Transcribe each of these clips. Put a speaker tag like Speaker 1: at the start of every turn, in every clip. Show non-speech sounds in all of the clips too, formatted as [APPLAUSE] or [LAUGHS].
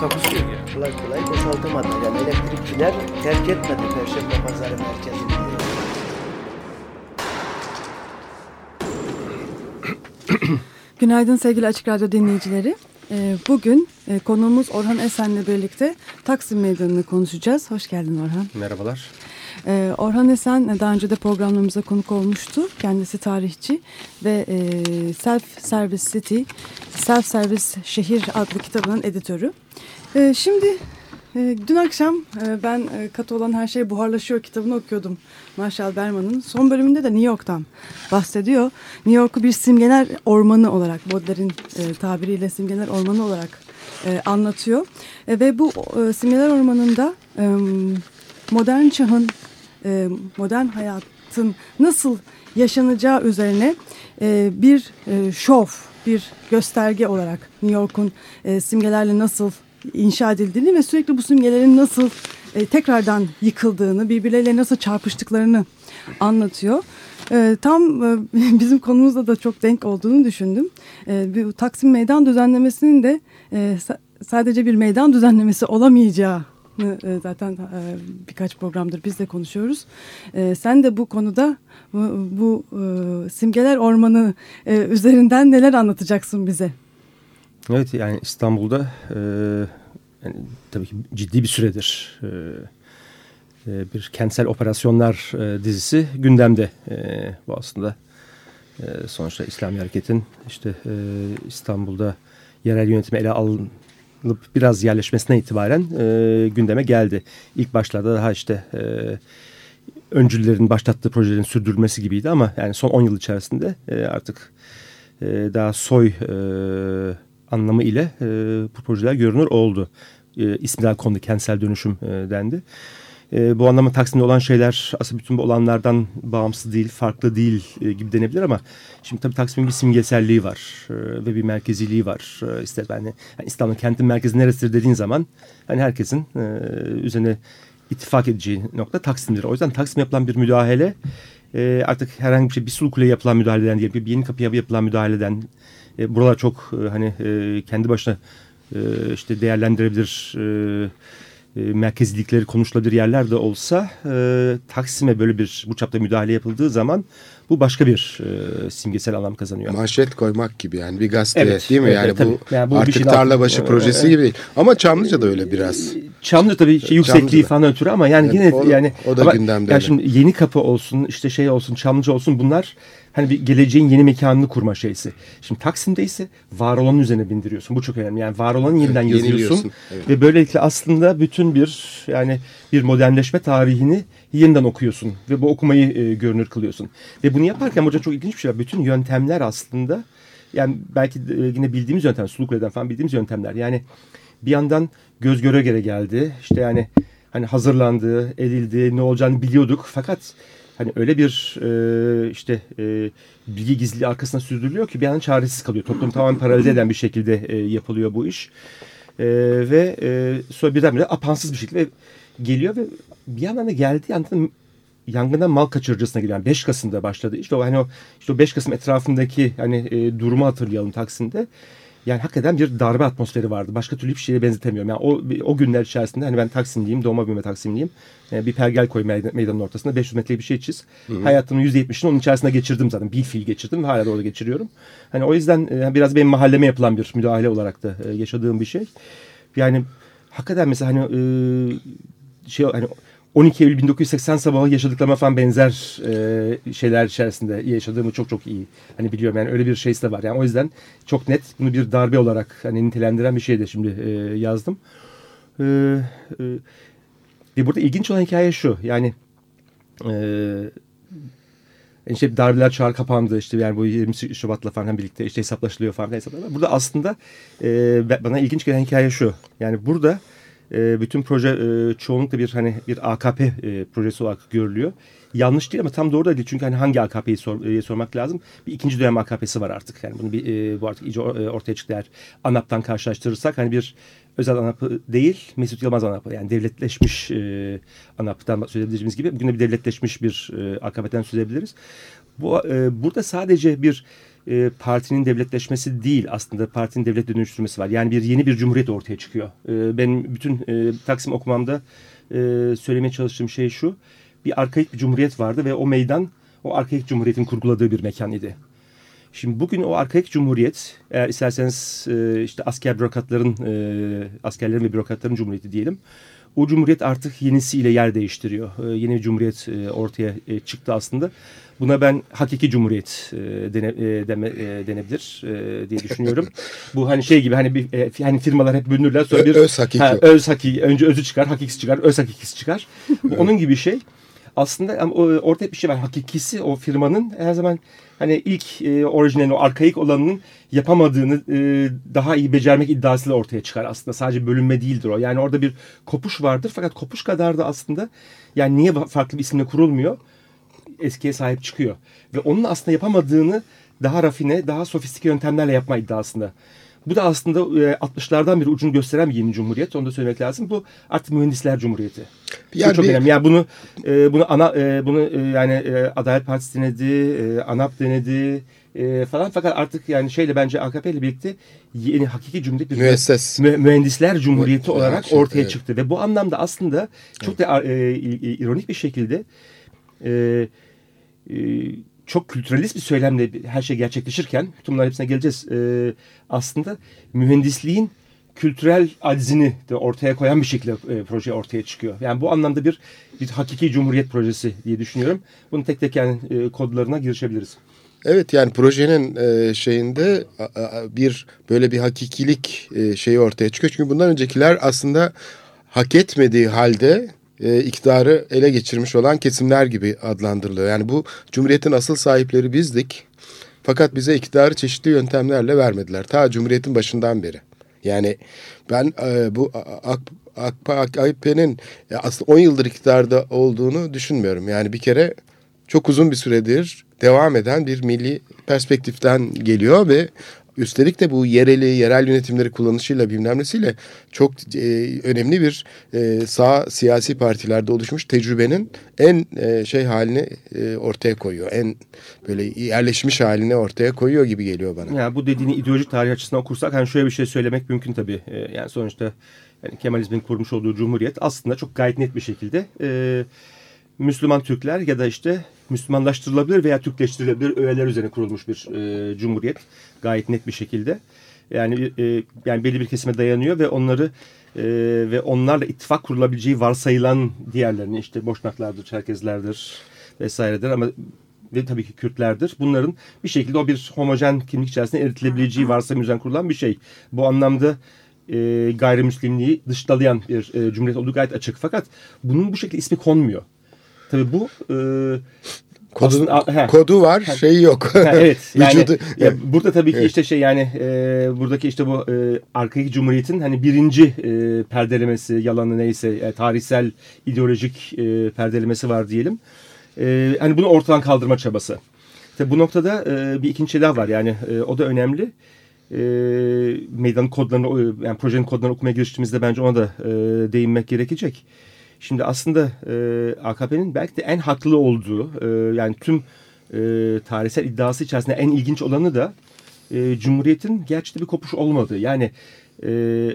Speaker 1: Takusuyor yani.
Speaker 2: kolay kolay boşaltamadı. Yani elektrikçiler terk etmedi Perşembe Pazarı merkezini. [CLEARS THROAT]
Speaker 3: Günaydın sevgili Açık Radyo dinleyicileri. Ee, Bugün e, konuğumuz Orhan Esen'le birlikte Taksim Meydanı'nı konuşacağız. Hoş geldin Orhan.
Speaker 4: Merhabalar.
Speaker 3: Ee, Orhan Esen e, daha önce de programlarımıza konuk olmuştu. Kendisi tarihçi ve e, Self Service City, Self Service Şehir adlı kitabının editörü. Ee, Şimdi e, dün akşam e, ben e, Katı olan her şey buharlaşıyor kitabını okuyordum. Marshall Berman'ın. Son bölümünde de New York'tan bahsediyor. New York'u bir simgeler ormanı olarak, Baudelaire'in e, tabiriyle simgeler ormanı olarak e, anlatıyor. E, ve bu e, simgeler ormanında e, modern çağın, e, modern hayatın nasıl yaşanacağı üzerine e, bir e, şov, bir gösterge olarak New York'un e, simgelerle nasıl inşa edildiğini ve sürekli bu simgelerin nasıl e, tekrardan yıkıldığını, birbirleriyle nasıl çarpıştıklarını anlatıyor. E, tam e, [LAUGHS] bizim konumuzla da çok denk olduğunu düşündüm. E, bu Taksim Meydan düzenlemesinin de e, sa- sadece bir meydan düzenlemesi olamayacağı e, zaten e, birkaç programdır biz de konuşuyoruz. E, sen de bu konuda bu, simgeler ormanı üzerinden neler anlatacaksın bize?
Speaker 4: Evet yani İstanbul'da yani tabii ki ciddi bir süredir bir kentsel operasyonlar dizisi gündemde. Bu aslında sonuçta İslami Hareket'in işte İstanbul'da yerel yönetimi ele biraz yerleşmesine itibaren e, gündeme geldi. İlk başlarda daha işte e, öncüllerin başlattığı projelerin sürdürülmesi gibiydi ama yani son 10 yıl içerisinde e, artık e, daha soy e, anlamı ile e, bu projeler görünür oldu. E, ismiler kondu, kentsel dönüşüm e, dendi. E, bu anlamda Taksim'de olan şeyler aslında bütün bu olanlardan bağımsız değil, farklı değil e, gibi denebilir ama şimdi tabii Taksim'in bir simgeselliği var e, ve bir merkeziliği var. E, işte ben yani İstanbul kentin merkezi neresidir dediğin zaman hani herkesin e, üzerine ittifak edeceği nokta Taksim'dir. O yüzden Taksim yapılan bir müdahale e, artık herhangi bir şey bir sulu kule yapılan müdahaleden değil, bir yeni kapıya yapılan müdahaleden e, buralar çok e, hani e, kendi başına e, işte değerlendirebilir e, e, merkezlikleri konuşulabilir yerler de olsa e, Taksim'e böyle bir bu çapta müdahale yapıldığı zaman bu başka bir e, simgesel anlam kazanıyor.
Speaker 5: Manşet koymak gibi yani bir gazete
Speaker 4: Evet,
Speaker 5: değil mi?
Speaker 4: evet,
Speaker 5: yani bu.
Speaker 4: Yani bu
Speaker 5: artık
Speaker 4: şeyin
Speaker 5: tarlabaşı
Speaker 4: altı-
Speaker 5: projesi
Speaker 4: Evet.
Speaker 5: gibi değil. Ama Çamlıca da öyle biraz.
Speaker 4: Çamlıca tabii şey, yüksekliği
Speaker 5: Çamlıca'da.
Speaker 4: falan ötürü ama yani
Speaker 5: Evet,
Speaker 4: yine
Speaker 5: o-
Speaker 4: yani
Speaker 5: o da
Speaker 4: ama
Speaker 5: gündemde,
Speaker 4: Yani şimdi yeni kapı olsun işte şey olsun Çamlıca olsun bunlar hani bir geleceğin yeni mekanını kurma şeysi. Şimdi Taksim'de ise var olanın üzerine bindiriyorsun. Bu çok önemli. Yani var olanı yeniden
Speaker 5: Evet,
Speaker 4: yazıyorsun
Speaker 5: evet.
Speaker 4: ve böylelikle aslında bütün bir yani bir modernleşme tarihini yeniden okuyorsun ve bu okumayı e, görünür kılıyorsun. Ve bunu yaparken hoca çok ilginç bir şey var. Bütün yöntemler aslında yani belki e, yine bildiğimiz yöntem, Sulukule'den falan bildiğimiz yöntemler. Yani bir yandan göz göre göre geldi. İşte yani hani hazırlandı, edildi, ne olacağını biliyorduk. Fakat hani öyle bir e, işte e, bilgi gizliliği arkasına sürdürülüyor ki bir yandan çaresiz kalıyor. Toplum tamamen paralize eden bir şekilde e, yapılıyor bu iş. E, ve e, sonra birdenbire apansız bir şekilde geliyor ve bir yandan da geldiği yandan yangından mal kaçırıcısına. Yani 5 Kasım'da başladı. İşte o hani o işte o 5 Kasım etrafındaki hani e, durumu hatırlayalım Taksim'de. Yani hakikaten bir darbe atmosferi vardı. Başka türlü bir şeye benzetemiyorum. Yani o o günler içerisinde hani ben Taksimliyim, doğma büyüme Taksimliyim. E, bir pergel koy meydan- meydanın ortasında 500 metrelik bir şey çiz. Hayatımın %70'ini onun içerisinde geçirdim zaten. Bir fiil geçirdim ve hala da orada geçiriyorum. Hani o yüzden e, biraz benim mahalleme yapılan bir müdahale olarak da e, yaşadığım bir şey. Yani hakikaten mesela hani e, şey hani 12 Eylül 1980 sabahı yaşadıklarıma falan benzer e, şeyler içerisinde yaşadığımı çok çok iyi hani biliyorum. Yani öyle bir şeysi de var. Yani o yüzden çok net bunu bir darbe olarak hani nitelendiren bir şey de şimdi e, yazdım. E, e, ve burada ilginç olan hikaye şu. Yani e, işte darbeler çağrı kapandı. İşte yani bu 20 Şubat'la falan birlikte işte hesaplaşılıyor falan hesaplar. Burada aslında e, bana ilginç gelen hikaye şu. Yani burada e, bütün proje e, çoğunlukla bir hani bir AKP e, projesi olarak görülüyor. Yanlış değil ama tam doğru da değil. Çünkü hani hangi AKP'yi sor, e, sormak lazım. Bir ikinci dönem AKP'si var artık. Yani bunu bir e, bu artık iyice e, ortaya çıktı eğer ANAP'tan karşılaştırırsak hani bir özel ANAP'ı değil Mesut Yılmaz ANAP'ı. Yani devletleşmiş e, ANAP'tan söz edebileceğimiz gibi bugün de bir devletleşmiş bir e, AKP'den söz. Bu e, burada sadece bir e, partinin devletleşmesi değil aslında partinin devlet dönüştürmesi var. Yani bir yeni bir cumhuriyet ortaya çıkıyor. E, benim bütün e, Taksim okumamda e, söylemeye çalıştığım şey şu. Bir arkaik bir cumhuriyet vardı ve o meydan o arkaik cumhuriyetin kurguladığı bir mekan idi. Şimdi bugün o arkaik cumhuriyet eğer isterseniz e, işte asker bürokratların e, askerlerin ve bürokratların cumhuriyeti diyelim. O cumhuriyet artık yenisiyle yer değiştiriyor. E, yeni bir cumhuriyet e, ortaya e, çıktı aslında. Buna ben hakiki cumhuriyet e, dene, e, deme, e, denebilir e, diye düşünüyorum. [LAUGHS] Bu hani şey gibi hani bir e, hani firmalar hep bölünürler sonra bir
Speaker 5: Ö- öz hakiki.
Speaker 4: Ha, öz hakiki önce özü çıkar, hakikisi çıkar, öz hakikisi çıkar. [LAUGHS] Onun gibi bir şey. Aslında orada bir şey var. Hakikisi o firmanın her zaman hani ilk e, orijinalin o arkaik olanının yapamadığını e, daha iyi becermek iddiasıyla ortaya çıkar aslında. Sadece bölünme değildir o. Yani orada bir kopuş vardır fakat kopuş kadar da aslında yani niye farklı bir isimle kurulmuyor? Eskiye sahip çıkıyor. Ve onun aslında yapamadığını daha rafine, daha sofistike yöntemlerle yapma iddiasında. Bu da aslında e, 60'lardan beri ucunu gösteren bir yeni cumhuriyet. Onu da söylemek lazım. Bu artık mühendisler cumhuriyeti. Bu
Speaker 5: Yani
Speaker 4: çok
Speaker 5: bir-
Speaker 4: önemli. Yani bunu e, bunu ana e, bunu e, yani e, Adalet Partisi denedi, e, ANAP denedi e, falan fakat artık yani şeyle bence AKP ile birlikte yeni hakiki cumhuriyet bir
Speaker 5: Müesses.
Speaker 4: Mü- mühendisler cumhuriyeti
Speaker 5: Mü-
Speaker 4: olarak
Speaker 5: şey,
Speaker 4: ortaya
Speaker 5: evet.
Speaker 4: çıktı ve bu anlamda aslında çok da e, ironik bir şekilde e, e, çok kültüralist bir söylemle her şey gerçekleşirken bunların hepsine geleceğiz. E, aslında mühendisliğin kültürel aczini de ortaya koyan bir şekilde e, proje ortaya çıkıyor. Yani bu anlamda bir bir hakiki cumhuriyet projesi diye düşünüyorum. Bunu tek tek yani e, kodlarına girişebiliriz.
Speaker 5: Evet yani projenin e, şeyinde a- a- bir böyle bir hakikilik e, şeyi ortaya çıkıyor. Çünkü bundan öncekiler aslında hak etmediği halde e, iktidarı ele geçirmiş olan kesimler gibi adlandırılıyor. Yani bu cumhuriyetin asıl sahipleri bizdik. Fakat bize iktidarı çeşitli yöntemlerle vermediler. Ta cumhuriyetin başından beri. Yani ben e, bu AK, AK, AKP'nin e, aslında 10 yıldır iktidarda olduğunu düşünmüyorum. Yani bir kere çok uzun bir süredir devam eden bir milli perspektiften geliyor ve üstelik de bu yereli, yerel yönetimleri kullanışıyla bilmem nesiyle çok e, önemli bir e, sağ siyasi partilerde oluşmuş tecrübenin en e, şey halini e, ortaya koyuyor. En böyle yerleşmiş halini ortaya koyuyor gibi geliyor bana.
Speaker 4: Yani bu dediğini ideolojik tarih açısından okursak hani şöyle bir şey söylemek mümkün tabii. Ee, yani sonuçta yani Kemalizmin kurmuş olduğu cumhuriyet aslında çok gayet net bir şekilde e, Müslüman Türkler ya da işte Müslümanlaştırılabilir veya Türkleştirilebilir öğeler üzerine kurulmuş bir e, cumhuriyet. Gayet net bir şekilde. Yani e, yani belli bir kesime dayanıyor ve onları e, ve onlarla ittifak kurulabileceği varsayılan diğerlerini işte Boşnaklardır, Çerkezlerdir vesairedir ama ve tabii ki Kürtlerdir. Bunların bir şekilde o bir homojen kimlik içerisinde eritilebileceği varsayım üzerine kurulan bir şey. Bu anlamda e, gayrimüslimliği dışlalayan bir e, cumhuriyet olduğu gayet açık. Fakat bunun bu şekilde ismi konmuyor. Tabii bu e,
Speaker 5: Kodu,
Speaker 4: aslında-
Speaker 5: kodu var, şeyi yok.
Speaker 4: Ha, evet. [LAUGHS] Yani,
Speaker 5: Vücudu-
Speaker 4: ya burada tabii ki
Speaker 5: Evet.
Speaker 4: işte şey yani e, buradaki işte bu e, arkaik cumhuriyetin hani birinci e, perdelemesi yalanı neyse e, tarihsel ideolojik e, perdelemesi var diyelim. E, hani bunu ortadan kaldırma çabası. Tabii bu noktada e, bir ikinci şey daha var yani e, o da önemli. E, meydanın kodlarını o- yani projenin kodlarını okumaya giriştiğimizde bence ona da e, değinmek gerekecek. Şimdi aslında e, AKP'nin belki de en haklı olduğu e, yani tüm e, tarihsel iddiası içerisinde en ilginç olanı da e, Cumhuriyet'in gerçekten bir kopuş olmadığı. Yani e,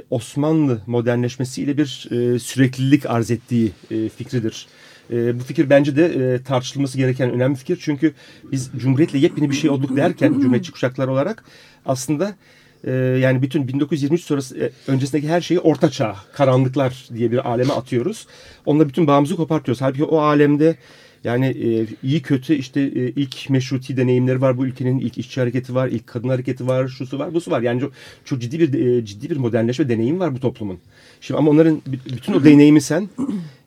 Speaker 4: Osmanlı modernleşmesiyle bir e, süreklilik arz ettiği e, fikridir. E, bu fikir bence de e, tartışılması gereken önemli fikir. Çünkü biz Cumhuriyet'le yepyeni bir şey olduk derken Cumhuriyetçi kuşaklar olarak aslında e, yani bütün 1923 sonrası e, öncesindeki her şeyi orta çağ, karanlıklar diye bir aleme atıyoruz. Onunla bütün bağımızı kopartıyoruz. Halbuki o alemde Yani e, iyi kötü işte e, ilk meşruti deneyimleri var bu ülkenin ilk işçi hareketi var, ilk kadın hareketi var, şusu var, busu var. Yani çok, çok ciddi bir e, ciddi bir modernleşme deneyim var bu toplumun. Şimdi ama onların bütün o deneyimi sen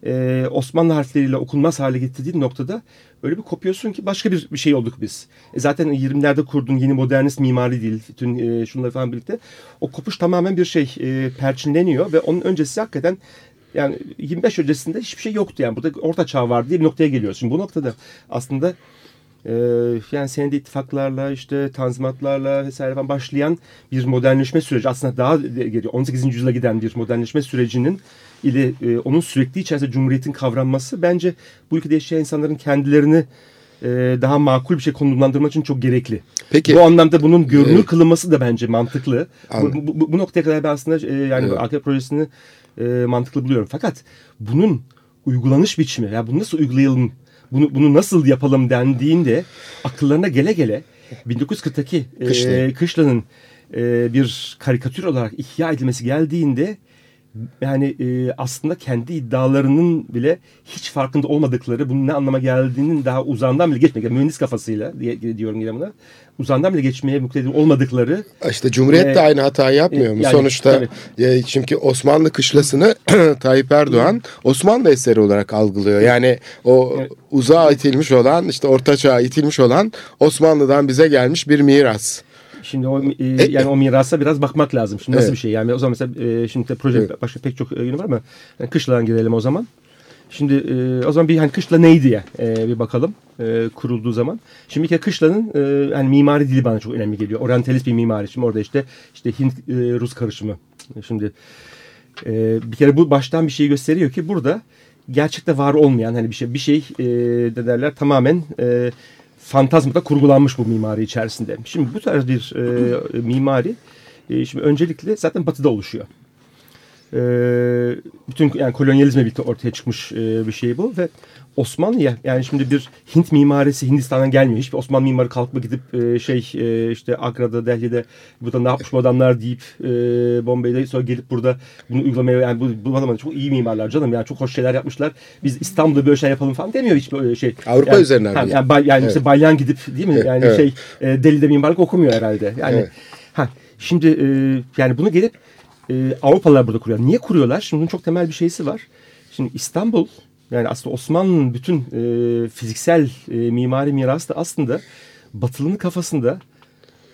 Speaker 4: e, Osmanlı harfleriyle okunmaz hale getirdiğin noktada öyle bir kopuyorsun ki başka bir, bir şey olduk biz. E, zaten 20'lerde kurduğun yeni modernist mimari değil, bütün e, şunları falan birlikte o kopuş tamamen bir şey e, perçinleniyor ve onun öncesi hakikaten yani 25 öncesinde hiçbir şey yoktu yani burada orta çağ vardı diye bir noktaya geliyoruz. Şimdi bu noktada aslında e, yani senede ittifaklarla işte tanzimatlarla vesaire falan başlayan bir modernleşme süreci aslında daha geliyor 18. yüzyıla giden bir modernleşme sürecinin ile e, onun sürekli içerisinde cumhuriyetin kavranması bence bu ülkede yaşayan insanların kendilerini e, daha makul bir şey konumlandırmak için çok gerekli.
Speaker 5: Peki.
Speaker 4: Bu anlamda bunun görünür kılınması da bence mantıklı. Bu, bu, bu- noktaya kadar ben aslında e, yani
Speaker 5: Evet.
Speaker 4: AKP projesini e, mantıklı buluyorum. Fakat bunun uygulanış biçimi ya bunu nasıl uygulayalım, bunu, bunu nasıl yapalım dendiğinde akıllarına gele gele 1940'taki e,
Speaker 5: Kışla.
Speaker 4: Kışla'nın e, bir karikatür olarak ihya edilmesi geldiğinde yani e, aslında kendi iddialarının bile hiç farkında olmadıkları bunun ne anlama geldiğinin daha uzağından bile geçmek yani mühendis kafasıyla diye, diyorum yine buna uzağından bile geçmeye muktedir olmadıkları
Speaker 5: İşte Cumhuriyet de
Speaker 4: Ee,
Speaker 5: aynı hatayı yapmıyor mu?
Speaker 4: yani,
Speaker 5: Sonuçta
Speaker 4: tabii.
Speaker 5: e, çünkü Osmanlı kışlasını [CLEARS THROAT] Tayyip Erdoğan Osmanlı eseri olarak algılıyor. Yani o
Speaker 4: Evet.
Speaker 5: uzağa itilmiş olan işte Orta Çağ'a itilmiş olan Osmanlı'dan bize gelmiş bir miras.
Speaker 4: Şimdi o e, yani o mirasa biraz bakmak lazım. Şimdi nasıl
Speaker 5: Evet.
Speaker 4: bir şey? Yani o zaman mesela e, şimdi de proje
Speaker 5: Evet.
Speaker 4: başka pek çok e, yönü var ama yani kışladan girelim o zaman. Şimdi e, o zaman bir hani kışla neydi ya e, bir bakalım e, kurulduğu zaman. Şimdi bir kere kışlanın e, hani mimari dili bana çok önemli geliyor. Orientalist bir mimari. Şimdi orada işte işte Hint e, Rus karışımı. Şimdi e, bir kere bu baştan bir şey gösteriyor ki burada gerçekte var olmayan hani bir şey bir şey e, ne derler tamamen e, fantazmada kurgulanmış bu mimari içerisinde. Şimdi bu tarz bir e, mimari e, şimdi öncelikle zaten batıda oluşuyor. E, bütün yani kolonyalizmle birlikte ortaya çıkmış e, bir şey bu ve Osmanlı'ya yani şimdi bir Hint mimarisi Hindistan'dan gelmiyor. Hiçbir Osmanlı mimarı kalkıp gidip e, şey e, işte Agra'da, Delhi'de burada ne yapmış bu adamlar deyip e, Bombay'da sonra gelip burada bunu uygulamaya yani bu, bu adamlar çok iyi mimarlar canım yani çok hoş şeyler yapmışlar. Biz İstanbul'da böyle şey yapalım falan demiyor hiç böyle şey.
Speaker 5: Avrupa
Speaker 4: yani,
Speaker 5: üzerinden
Speaker 4: ha,
Speaker 5: mi?
Speaker 4: yani, Bay- yani
Speaker 5: Evet.
Speaker 4: işte Balyan gidip değil mi? Yani
Speaker 5: Evet.
Speaker 4: şey e, Deli'de mimarlık okumuyor herhalde. Yani
Speaker 5: Evet.
Speaker 4: ha şimdi e, yani bunu gelip e, Avrupalılar burada kuruyor. Niye kuruyorlar? Şimdi bunun çok temel bir şeysi var. Şimdi İstanbul yani aslında Osmanlı'nın bütün e, fiziksel e, mimari mirası da aslında Batılı'nın kafasında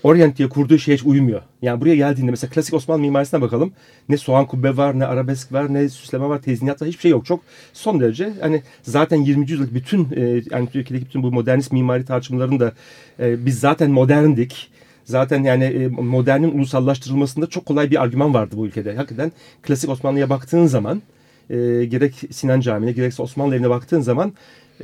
Speaker 4: Orient diye kurduğu şey hiç uymuyor. Yani buraya geldiğinde mesela klasik Osmanlı mimarisine bakalım. Ne soğan kubbe var, ne arabesk var, ne süsleme var, tezinat var. Hiçbir şey yok. Çok son derece hani zaten 20. yüzyıllık bütün e, yani Türkiye'deki bütün bu modernist mimari tartışmaların da e, biz zaten moderndik. Zaten yani e, modernin ulusallaştırılmasında çok kolay bir argüman vardı bu ülkede. Hakikaten klasik Osmanlı'ya baktığın zaman e, gerek Sinan Camii'ne gerekse Osmanlı evine baktığın zaman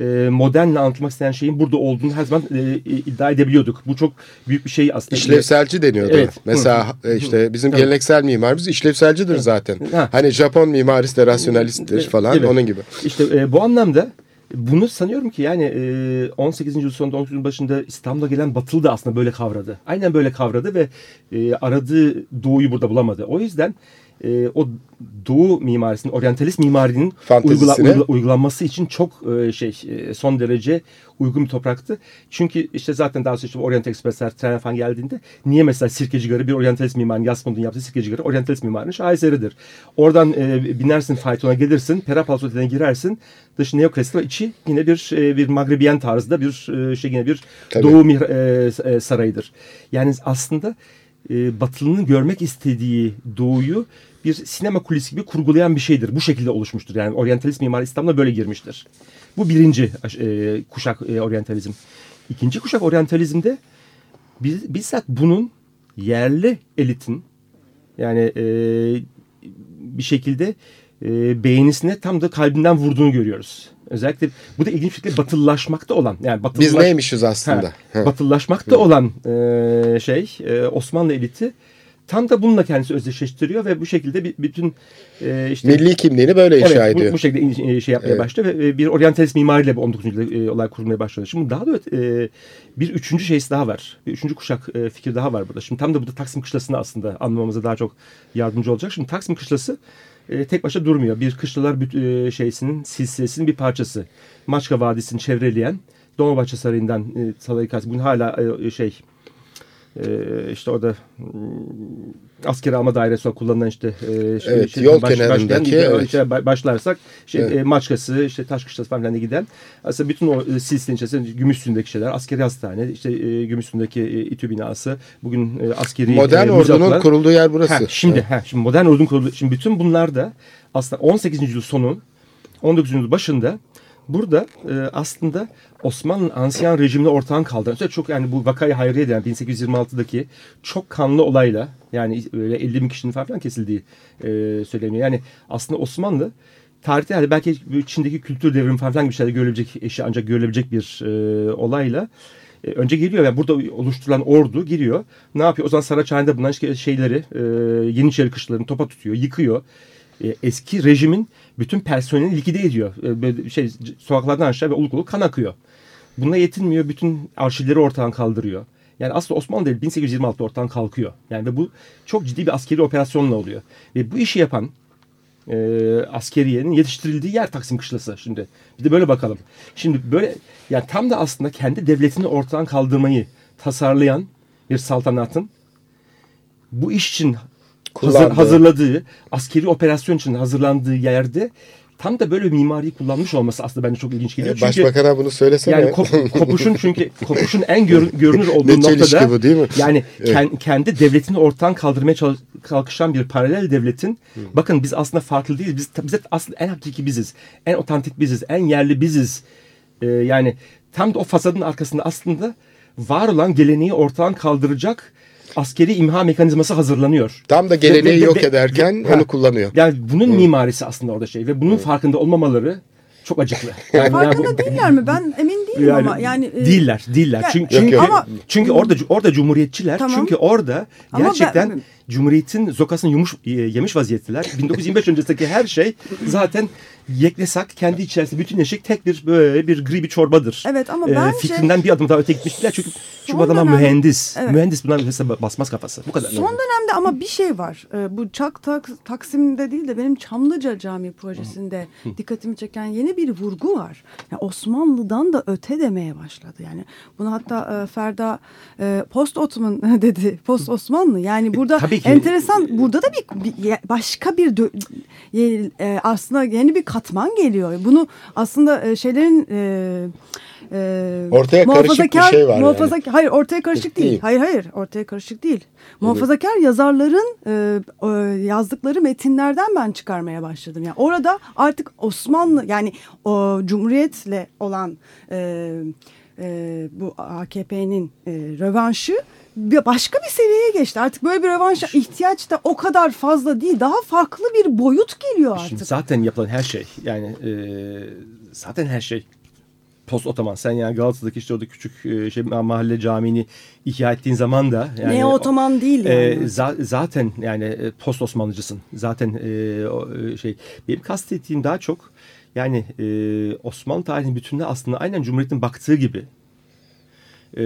Speaker 4: e, modernle anlatmak isteyen şeyin burada olduğunu her zaman e, iddia edebiliyorduk. Bu çok büyük bir şey aslında.
Speaker 5: İşlevselci deniyordu.
Speaker 4: Evet.
Speaker 5: Mesela e, işte bizim
Speaker 4: Tabii.
Speaker 5: geleneksel mimarimiz işlevselcidir zaten.
Speaker 4: Ha.
Speaker 5: Hani Japon mimarisi de rasyonalisttir falan
Speaker 4: Gibi.
Speaker 5: onun gibi.
Speaker 4: İşte e, bu anlamda bunu sanıyorum ki yani e, 18. yüzyıl sonunda 19. yüzyıl başında İstanbul'a gelen Batılı da aslında böyle kavradı. Aynen böyle kavradı ve e, aradığı doğuyu burada bulamadı. O yüzden e, o doğu mimarisinin, oryantalist mimarinin uygula- uygula- uygulanması için çok e, şey e, son derece uygun bir topraktı. Çünkü işte zaten daha sonra işte Orient Express'ler, tren falan geldiğinde niye mesela Sirkeci Garı bir oryantalist mimarın Yasmund'un yaptığı Sirkeci Garı oryantalist mimarının şaheseridir. Oradan e, binersin faytona gelirsin, Pera Palace Oteli'ne girersin. Dışı neoklasik ve içi yine bir e, bir Magrebiyen tarzda bir e, şey yine bir
Speaker 5: Tabii.
Speaker 4: doğu e, e, sarayıdır. Yani aslında e, Batılı'nın görmek istediği doğuyu bir sinema kulisi gibi kurgulayan bir şeydir. Bu şekilde oluşmuştur. Yani oryantalist mimari İslam'da böyle girmiştir. Bu birinci e, kuşak e, oryantalizm. İkinci kuşak oryantalizmde biz, bizzat bunun yerli elitin yani e, bir şekilde e, beğenisine tam da kalbinden vurduğunu görüyoruz. Özellikle bu da ilginç bir şekilde batılılaşmakta olan yani
Speaker 5: Biz
Speaker 4: batıllaş-
Speaker 5: neymişiz aslında?
Speaker 4: Ha, batılılaşmakta olan e, şey e, Osmanlı eliti tam da bununla kendisi özdeşleştiriyor ve bu şekilde bütün e, işte
Speaker 5: Milli kimliğini böyle inşa
Speaker 4: evet, bu,
Speaker 5: ediyor.
Speaker 4: bu şekilde in- e, şey yapmaya
Speaker 5: Evet.
Speaker 4: başlıyor ve e, bir oryantalist mimariyle bu 19. yüzyılda e, olay kurulmaya başladı. Şimdi daha da e, bir üçüncü şeysi daha var. Bir üçüncü kuşak e, fikir daha var burada. Şimdi tam da burada Taksim Kışlası'nı aslında anlamamıza daha çok yardımcı olacak. Şimdi Taksim Kışlası e, tek başa durmuyor. Bir Kışlalar e, şeysinin silsilesinin bir parçası. Maçka Vadisi'ni çevreleyen Dolmabahçe Sarayı'ndan e, Salayı Kas- Bugün hala e, şey e, işte orada mm, askeri alma dairesi olarak kullanılan işte e, şey-
Speaker 5: Evet,
Speaker 4: şey-
Speaker 5: yol
Speaker 4: baş-
Speaker 5: kenarındaki,
Speaker 4: başlayan,
Speaker 5: evet.
Speaker 4: başlarsak şey,
Speaker 5: Evet.
Speaker 4: e, Maçkası, işte Taşkışlası falan filan de giden aslında bütün o e, silsilenin içerisinde Gümüşsü'ndeki şeyler, askeri hastane, işte e, Gümüşsü'ndeki e, İTÜ binası, bugün e, askeri
Speaker 5: Modern
Speaker 4: e,
Speaker 5: ordunun
Speaker 4: müzakereler-
Speaker 5: kurulduğu yer burası.
Speaker 4: Ha, şimdi, ha, şimdi modern ordunun kurulduğu, şimdi bütün bunlar da aslında 18. yüzyıl sonu, 19. yüzyıl başında burada e, aslında Osmanlı ansiyan rejimine ortağın kaldıran, çok yani bu vakayı hayriye denen 1826'daki çok kanlı olayla yani öyle 50 bin kişinin falan kesildiği e, söyleniyor. Yani aslında Osmanlı tarihte yani belki Çin'deki kültür devrimi falan gibi şeyler görülebilecek, eşi ancak görülebilecek bir e, olayla e, önce geliyor yani burada oluşturulan ordu giriyor. Ne yapıyor? O zaman Saraçhane'de bulunan şeyleri, e, Yeniçeri kışlarını topa tutuyor, yıkıyor. E, eski rejimin bütün personelini likide ediyor. E, böyle şey sokaklardan aşağı ve oluk oluk kan akıyor. Buna yetinmiyor. Bütün arşivleri ortadan kaldırıyor. Yani aslında Osmanlı Devleti 1826'da ortadan kalkıyor. Yani ve bu çok ciddi bir askeri operasyonla oluyor. Ve bu işi yapan e, askeriyenin yetiştirildiği yer Taksim Kışlası şimdi. Bir de böyle bakalım. Şimdi böyle yani tam da aslında kendi devletini ortadan kaldırmayı tasarlayan bir saltanatın bu iş için hazır,
Speaker 5: Kullandığı.
Speaker 4: hazırladığı, askeri operasyon için hazırlandığı yerde tam da böyle mimariyi kullanmış olması aslında bence çok ilginç geliyor.
Speaker 5: E,
Speaker 4: Çünkü
Speaker 5: Başbakan'a bunu söylesene.
Speaker 4: yani kop- [LAUGHS] kopuşun çünkü kopuşun en gör- görünür olduğu
Speaker 5: Ne
Speaker 4: noktada
Speaker 5: bu, değil mi?
Speaker 4: yani
Speaker 5: Evet.
Speaker 4: ken- kendi devletini ortadan kaldırmaya çal- kalkışan bir paralel devletin bakın biz aslında farklı değiliz. Biz bize aslında en hakiki biziz. En otantik biziz. En yerli biziz. Ee, yani tam da o fasadın arkasında aslında var olan geleneği ortadan kaldıracak askeri imha mekanizması hazırlanıyor.
Speaker 5: Tam da geleneği
Speaker 4: Ve- ve-
Speaker 5: yok
Speaker 4: ve-
Speaker 5: ederken
Speaker 4: Ha.
Speaker 5: onu kullanıyor.
Speaker 4: Yani bunun mimarisi aslında orada şey ve bunun farkında olmamaları çok acıklı. [LAUGHS] Yani
Speaker 3: Farkında
Speaker 4: bu-
Speaker 3: değiller mi? Ben emin değilim ama yani e,
Speaker 4: değiller, değiller.
Speaker 3: Ya-
Speaker 4: çünkü
Speaker 5: Yok,
Speaker 4: çünkü.
Speaker 3: Ama-
Speaker 4: çünkü orada orada cumhuriyetçiler
Speaker 3: Tamam.
Speaker 4: çünkü orada
Speaker 3: Ama
Speaker 4: gerçekten
Speaker 3: ben-
Speaker 4: cumhuriyetin zokasını yumuş e, yemiş vaziyetteler. [LAUGHS] 1925 öncesindeki her şey zaten yeklesak kendi içerisinde bütünleşik tek bir böyle bir gri bir çorbadır.
Speaker 3: Evet ama
Speaker 4: Ee,
Speaker 3: bence-
Speaker 4: fikrinden bir adım daha öte gitmişler çünkü şu
Speaker 3: Son
Speaker 4: adamlar
Speaker 3: dönem-
Speaker 4: mühendis.
Speaker 3: Evet.
Speaker 4: Mühendis bunlar mesela basmaz kafası. Bu kadar.
Speaker 3: Son dönemde ama bir şey var. Ee, bu Çak Tak- Taksim'de değil de benim Çamlıca Camii projesinde dikkatimi çeken yeni bir vurgu var. Yani Osmanlı'dan da öte demeye başladı. Yani bunu hatta e, Ferda e, post Ottoman [LAUGHS] dedi. Post Osmanlı. Yani burada
Speaker 4: E, tabii ki.
Speaker 3: enteresan burada da bir, bir- başka bir e, aslında yeni bir katman geliyor. Bunu aslında e, şeylerin e, e,
Speaker 5: Ortaya karışık bir şey var yani.
Speaker 3: muhafazakar- Hayır ortaya karışık değil.
Speaker 5: Değil.
Speaker 3: Hayır hayır ortaya karışık değil. Muhafazakar yazarların e, e, yazdıkları metinlerden ben çıkarmaya başladım. Yani orada artık Osmanlı yani o Cumhuriyet'le olan e, e, bu AKP'nin e, rövanşı başka bir seviyeye geçti. Artık böyle bir rövanşa ihtiyaç da o kadar fazla değil. Daha farklı bir boyut geliyor
Speaker 4: Şimdi
Speaker 3: artık.
Speaker 4: zaten yapılan her şey yani e, zaten her şey post otoman. Sen yani Galatasaray'daki işte orada küçük e, şey mahalle camini ihya ettiğin zaman da yani
Speaker 3: ne otoman değil
Speaker 4: e,
Speaker 3: yani.
Speaker 4: za- zaten yani e, post Osmanlıcısın. Zaten e, o, e, şey benim kastettiğim daha çok yani e, Osmanlı tarihinin bütününe aslında aynen Cumhuriyet'in baktığı gibi e,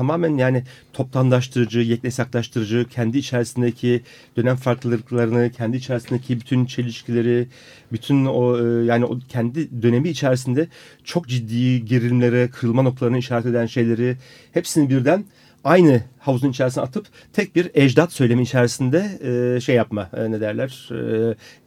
Speaker 4: tamamen yani toptanlaştırıcı, yeknesaklaştırıcı, kendi içerisindeki dönem farklılıklarını, kendi içerisindeki bütün çelişkileri, bütün o e, yani o kendi dönemi içerisinde çok ciddi gerilimlere, kırılma noktalarını işaret eden şeyleri hepsini birden aynı havuzun içerisine atıp tek bir ecdat söylemi içerisinde e, şey yapma e, ne derler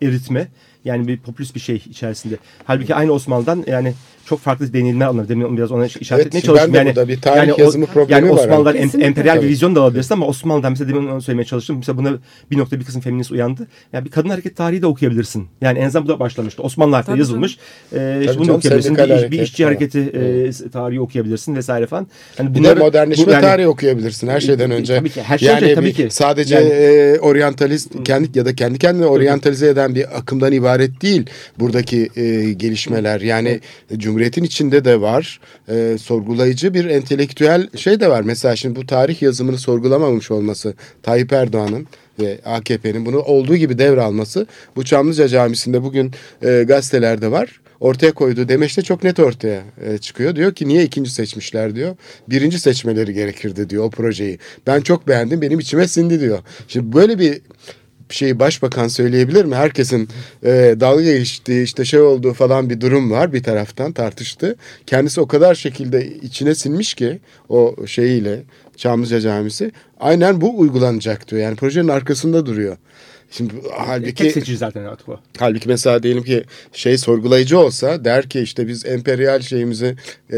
Speaker 4: e, eritme yani bir popülist bir şey içerisinde. Halbuki aynı Osmanlı'dan yani çok farklı deneyimler alınır. Demin biraz ona işaret
Speaker 5: Evet,
Speaker 4: etmeye çalıştım.
Speaker 5: de
Speaker 4: Yani,
Speaker 5: bir tarih
Speaker 4: yani o-
Speaker 5: yazımı problemi
Speaker 4: yani
Speaker 5: var
Speaker 4: Osmanlılar em- emperyal bir vizyon da alabilirsin ama Osmanlı'dan mesela demin onu söylemeye çalıştım. Mesela buna bir nokta bir kısım feminist uyandı. Yani bir kadın hareket tarihi de okuyabilirsin. Yani en azından bu da başlamıştı. Osmanlı harfleri yazılmış. Ee, işte bunu
Speaker 5: canım,
Speaker 4: okuyabilirsin. Bir, iş- bir işçi
Speaker 5: falan.
Speaker 4: hareketi e, tarihi okuyabilirsin vesaire falan. Yani
Speaker 5: Bir
Speaker 4: bunları-
Speaker 5: de modernleşme
Speaker 4: bu- yani-
Speaker 5: tarihi okuyabilirsin her şeyden önce.
Speaker 4: Tabii ki, her şeyden
Speaker 5: yani
Speaker 4: önce tabii ki.
Speaker 5: Sadece
Speaker 4: Yani-
Speaker 5: e, oryantalist kendi ya da kendi kendine oryantalize eden bir akımdan ibaret değil buradaki e, gelişmeler. Yani Cumhuriyet'in içinde de var. E, sorgulayıcı bir entelektüel şey de var. Mesela şimdi bu tarih yazımını sorgulamamış olması Tayyip Erdoğan'ın ve AKP'nin bunu olduğu gibi devralması bu Çamlıca Camisi'nde bugün e, gazetelerde var ortaya koyduğu demeçte çok net ortaya e, çıkıyor. Diyor ki niye ikinci seçmişler diyor. Birinci seçmeleri gerekirdi diyor o projeyi. Ben çok beğendim benim içime sindi diyor. Şimdi böyle bir şeyi başbakan söyleyebilir mi? Herkesin e, dalga geçtiği işte şey olduğu falan bir durum var bir taraftan tartıştı. Kendisi o kadar şekilde içine sinmiş ki o şeyiyle Çamlıca Camisi aynen bu uygulanacak diyor. Yani projenin arkasında duruyor. Şimdi halbuki
Speaker 4: Tek seçici zaten artık o.
Speaker 5: Halbuki mesela diyelim ki şey sorgulayıcı olsa der ki işte biz emperyal şeyimizi e,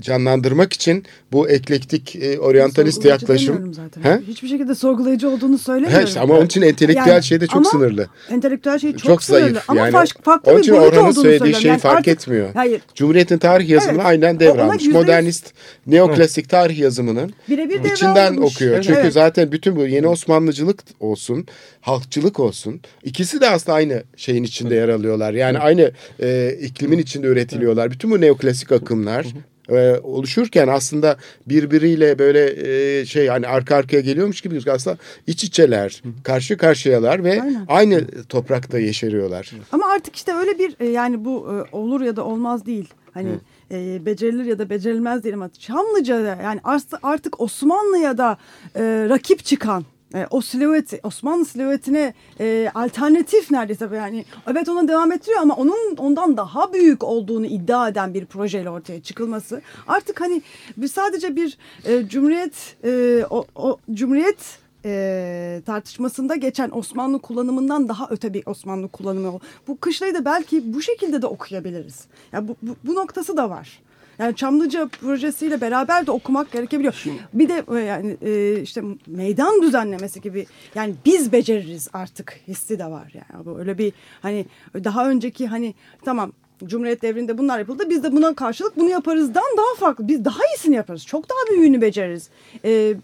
Speaker 5: canlandırmak için bu eklektik e, oryantalist yaklaşım.
Speaker 3: zaten.
Speaker 5: He?
Speaker 3: Hiçbir şekilde sorgulayıcı olduğunu söylemiyorum.
Speaker 5: Ha işte ama onun için entelektüel
Speaker 3: Yani
Speaker 5: şey de çok
Speaker 3: ama
Speaker 5: sınırlı.
Speaker 3: Entelektüel şey çok,
Speaker 5: Çok,
Speaker 3: sınırlı.
Speaker 5: zayıf.
Speaker 3: Ama
Speaker 5: yani
Speaker 3: farklı, bir boyut olduğunu
Speaker 5: söylediği
Speaker 3: söylüyorum.
Speaker 5: şeyi
Speaker 3: Yani
Speaker 5: fark
Speaker 3: artık-
Speaker 5: etmiyor.
Speaker 3: Hayır.
Speaker 5: Cumhuriyet'in tarih yazımını
Speaker 3: Evet.
Speaker 5: aynen devralmış.
Speaker 3: yüzde yüz-
Speaker 5: Modernist, neoklasik tarih yazımının
Speaker 3: Birebir
Speaker 5: içinden
Speaker 3: devralmış.
Speaker 5: okuyor.
Speaker 3: Evet.
Speaker 5: Çünkü
Speaker 3: Evet.
Speaker 5: zaten bütün bu yeni Osmanlıcılık olsun, halkçılık olsun ikisi de aslında aynı şeyin içinde yer alıyorlar. Yani aynı e, iklimin içinde üretiliyorlar. Bütün bu neoklasik akımlar e, oluşurken aslında birbiriyle böyle e, şey hani arka arkaya geliyormuş gibi aslında iç içeler, karşı karşıyalar ve
Speaker 3: Aynen.
Speaker 5: aynı toprakta yeşeriyorlar.
Speaker 3: Ama artık işte öyle bir e, yani bu e, olur ya da olmaz değil. Hani e, becerilir ya da becerilmez ama Çamlıca'da yani art- artık Osmanlı'ya da e, rakip çıkan e, o silüeti Osmanlı silüetine e, alternatif neredeyse yani evet ona devam ettiriyor ama onun ondan daha büyük olduğunu iddia eden bir projeyle ortaya çıkılması artık hani bir sadece bir e, cumhuriyet e, o, o cumhuriyet e, tartışmasında geçen Osmanlı kullanımından daha öte bir Osmanlı kullanımı. Bu kışlayı da belki bu şekilde de okuyabiliriz. Yani bu, bu, bu noktası da var. Yani Çamlıca projesiyle beraber de okumak gerekebiliyor. Bir de e, yani e, işte meydan düzenlemesi gibi yani biz beceririz artık hissi de var yani. Bu öyle bir hani daha önceki hani tamam Cumhuriyet devrinde bunlar yapıldı. Biz de buna karşılık bunu yaparızdan daha farklı. Biz daha iyisini yaparız. Çok daha büyüğünü beceririz. E,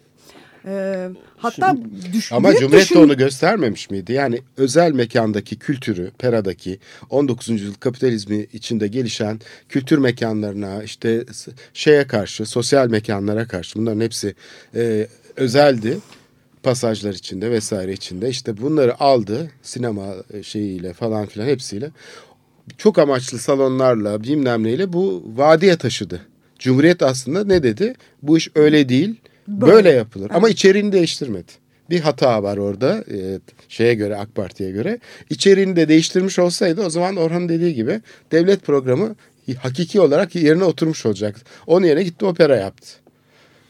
Speaker 3: e, hatta düş,
Speaker 5: Ama Cumhuriyet de
Speaker 3: düşün-
Speaker 5: onu göstermemiş miydi? Yani özel mekandaki kültürü, Pera'daki 19. yüzyıl kapitalizmi içinde gelişen kültür mekanlarına, işte şeye karşı, sosyal mekanlara karşı bunların hepsi e, özeldi. Pasajlar içinde vesaire içinde işte bunları aldı sinema e, şeyiyle falan filan hepsiyle çok amaçlı salonlarla bilmem neyle bu vadiye taşıdı. Cumhuriyet aslında ne dedi? Bu iş öyle değil, böyle, yapılır. Ama içeriğini değiştirmedi. Bir hata var orada e, şeye göre AK Parti'ye göre. İçeriğini de değiştirmiş olsaydı o zaman Orhan'ın dediği gibi devlet programı hakiki olarak yerine oturmuş olacaktı. Onun yerine gitti opera yaptı.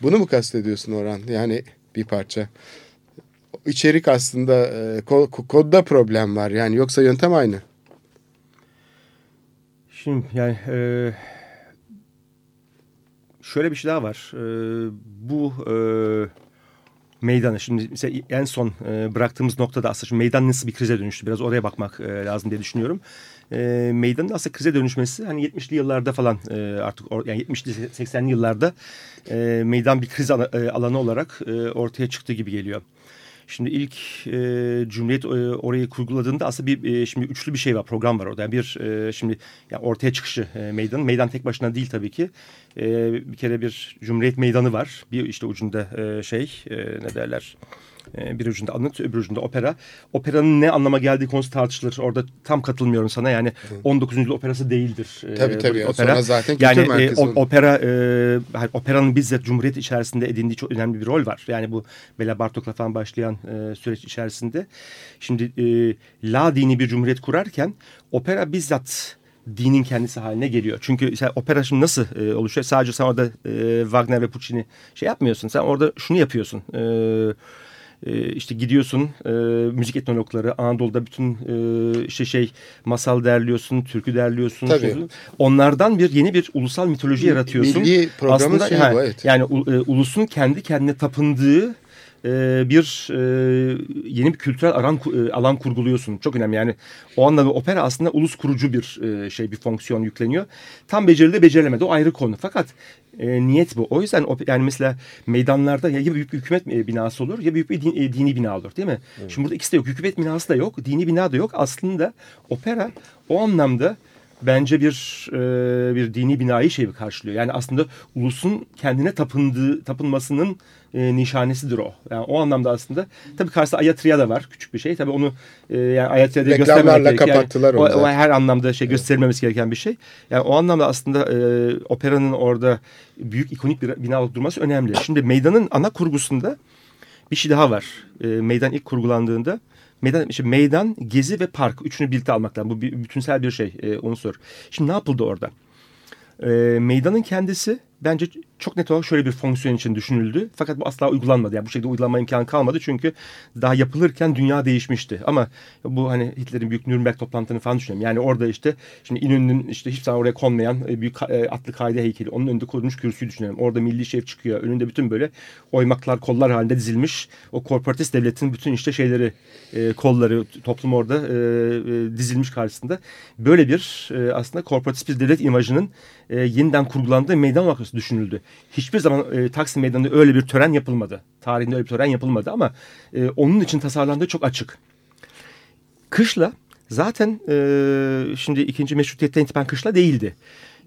Speaker 5: Bunu mu kastediyorsun Orhan? Yani bir parça. İçerik aslında e, ko- kodda problem var yani yoksa yöntem aynı.
Speaker 4: Şimdi yani e, şöyle bir şey daha var. E, bu e, meydanı şimdi mesela en son e, bıraktığımız noktada aslında şimdi meydan nasıl bir krize dönüştü biraz oraya bakmak e, lazım diye düşünüyorum. E, meydanın aslında krize dönüşmesi hani 70'li yıllarda falan e, artık or, yani 70'li 80'li yıllarda e, meydan bir kriz e, alanı olarak e, ortaya çıktı gibi geliyor. Şimdi ilk e, Cumhuriyet e, orayı kurguladığında aslında bir e, şimdi üçlü bir şey var program var orada. Yani bir e, şimdi yani ortaya çıkışı e, meydan. Meydan tek başına değil tabii ki. E, bir kere bir Cumhuriyet meydanı var. Bir işte ucunda e, şey e, ne derler bir ucunda anıt öbür ucunda opera. Operanın ne anlama geldiği konusu tartışılır. Orada tam katılmıyorum sana yani 19. yüzyıl operası değildir. e,
Speaker 5: Tabii tabii.
Speaker 4: buradaki
Speaker 5: Sonra zaten kültür
Speaker 4: yani e,
Speaker 5: merkezi
Speaker 4: opera e, operanın bizzat Cumhuriyet içerisinde edindiği çok önemli bir rol var. Yani bu Bela Bartok'la falan başlayan e, süreç içerisinde. Şimdi e, la dini bir cumhuriyet kurarken opera bizzat dinin kendisi haline geliyor. Çünkü sen opera şimdi nasıl e, oluşuyor? Sadece sen orada e, Wagner ve Puccini şey yapmıyorsun. Sen orada şunu yapıyorsun. E, e, işte gidiyorsun e, müzik etnologları Anadolu'da bütün e, işte şey masal derliyorsun, türkü derliyorsun.
Speaker 5: Tabii.
Speaker 4: Onlardan bir yeni bir ulusal mitoloji yaratıyorsun.
Speaker 5: Milli programın şeyi
Speaker 4: ha,
Speaker 5: bu, evet.
Speaker 4: Yani u- e, ulusun kendi kendine tapındığı e, bir e, yeni bir kültürel alan, e, alan kurguluyorsun. Çok önemli yani o anlamda opera aslında ulus kurucu bir e, şey bir fonksiyon yükleniyor. Tam becerildi becerilemedi o ayrı konu. Fakat e, niyet bu. O yüzden yani mesela meydanlarda ya büyük bir hükümet e, binası olur ya büyük bir din- e, dini bina olur değil mi? Şimdi burada ikisi de yok. Hükümet binası da yok, dini bina da yok. Aslında opera o anlamda bence bir e, bir dini binayı şey karşılıyor. Yani aslında ulusun kendine tapındığı tapınmasının e, nişanesidir o. Yani o anlamda aslında tabii karşısında Ayatria da var küçük bir şey. Tabii onu e, yani Ayatria'da göstermemek
Speaker 5: kapattılar
Speaker 4: Yani,
Speaker 5: onu
Speaker 4: o, o her anlamda şey gösterilmemesi gereken bir şey. Yani o anlamda aslında e, operanın orada büyük ikonik bir bina durması önemli. Şimdi meydanın ana kurgusunda bir şey daha var. E, meydan ilk kurgulandığında meydan, işte meydan, gezi ve park üçünü birlikte almak lazım. Bu bir, bütünsel bir şey e, unsur. Şimdi ne yapıldı orada? E, meydanın kendisi bence çok net olarak şöyle bir fonksiyon için düşünüldü. Fakat bu asla uygulanmadı. Yani bu şekilde uygulanma imkanı kalmadı. Çünkü daha yapılırken dünya değişmişti. Ama bu hani Hitler'in büyük Nürnberg toplantılarını falan düşünüyorum. Yani orada işte şimdi İnönü'nün işte hiç zaman oraya konmayan e, büyük e, atlı kaide heykeli. Onun önünde kurulmuş kürsüyü düşünelim. Orada milli şef çıkıyor. Önünde bütün böyle oymaklar kollar halinde dizilmiş. O korporatist devletin bütün işte şeyleri e, kolları toplum orada dizilmiş karşısında. Böyle bir aslında korporatist bir devlet imajının yeniden kurgulandığı meydan vakası düşünüldü hiçbir zaman e, Taksim Meydanı'nda öyle bir tören yapılmadı. Tarihinde öyle bir tören yapılmadı ama e, onun için tasarlandığı çok açık. Kışla zaten e, şimdi ikinci meşrutiyetten itibaren kışla değildi.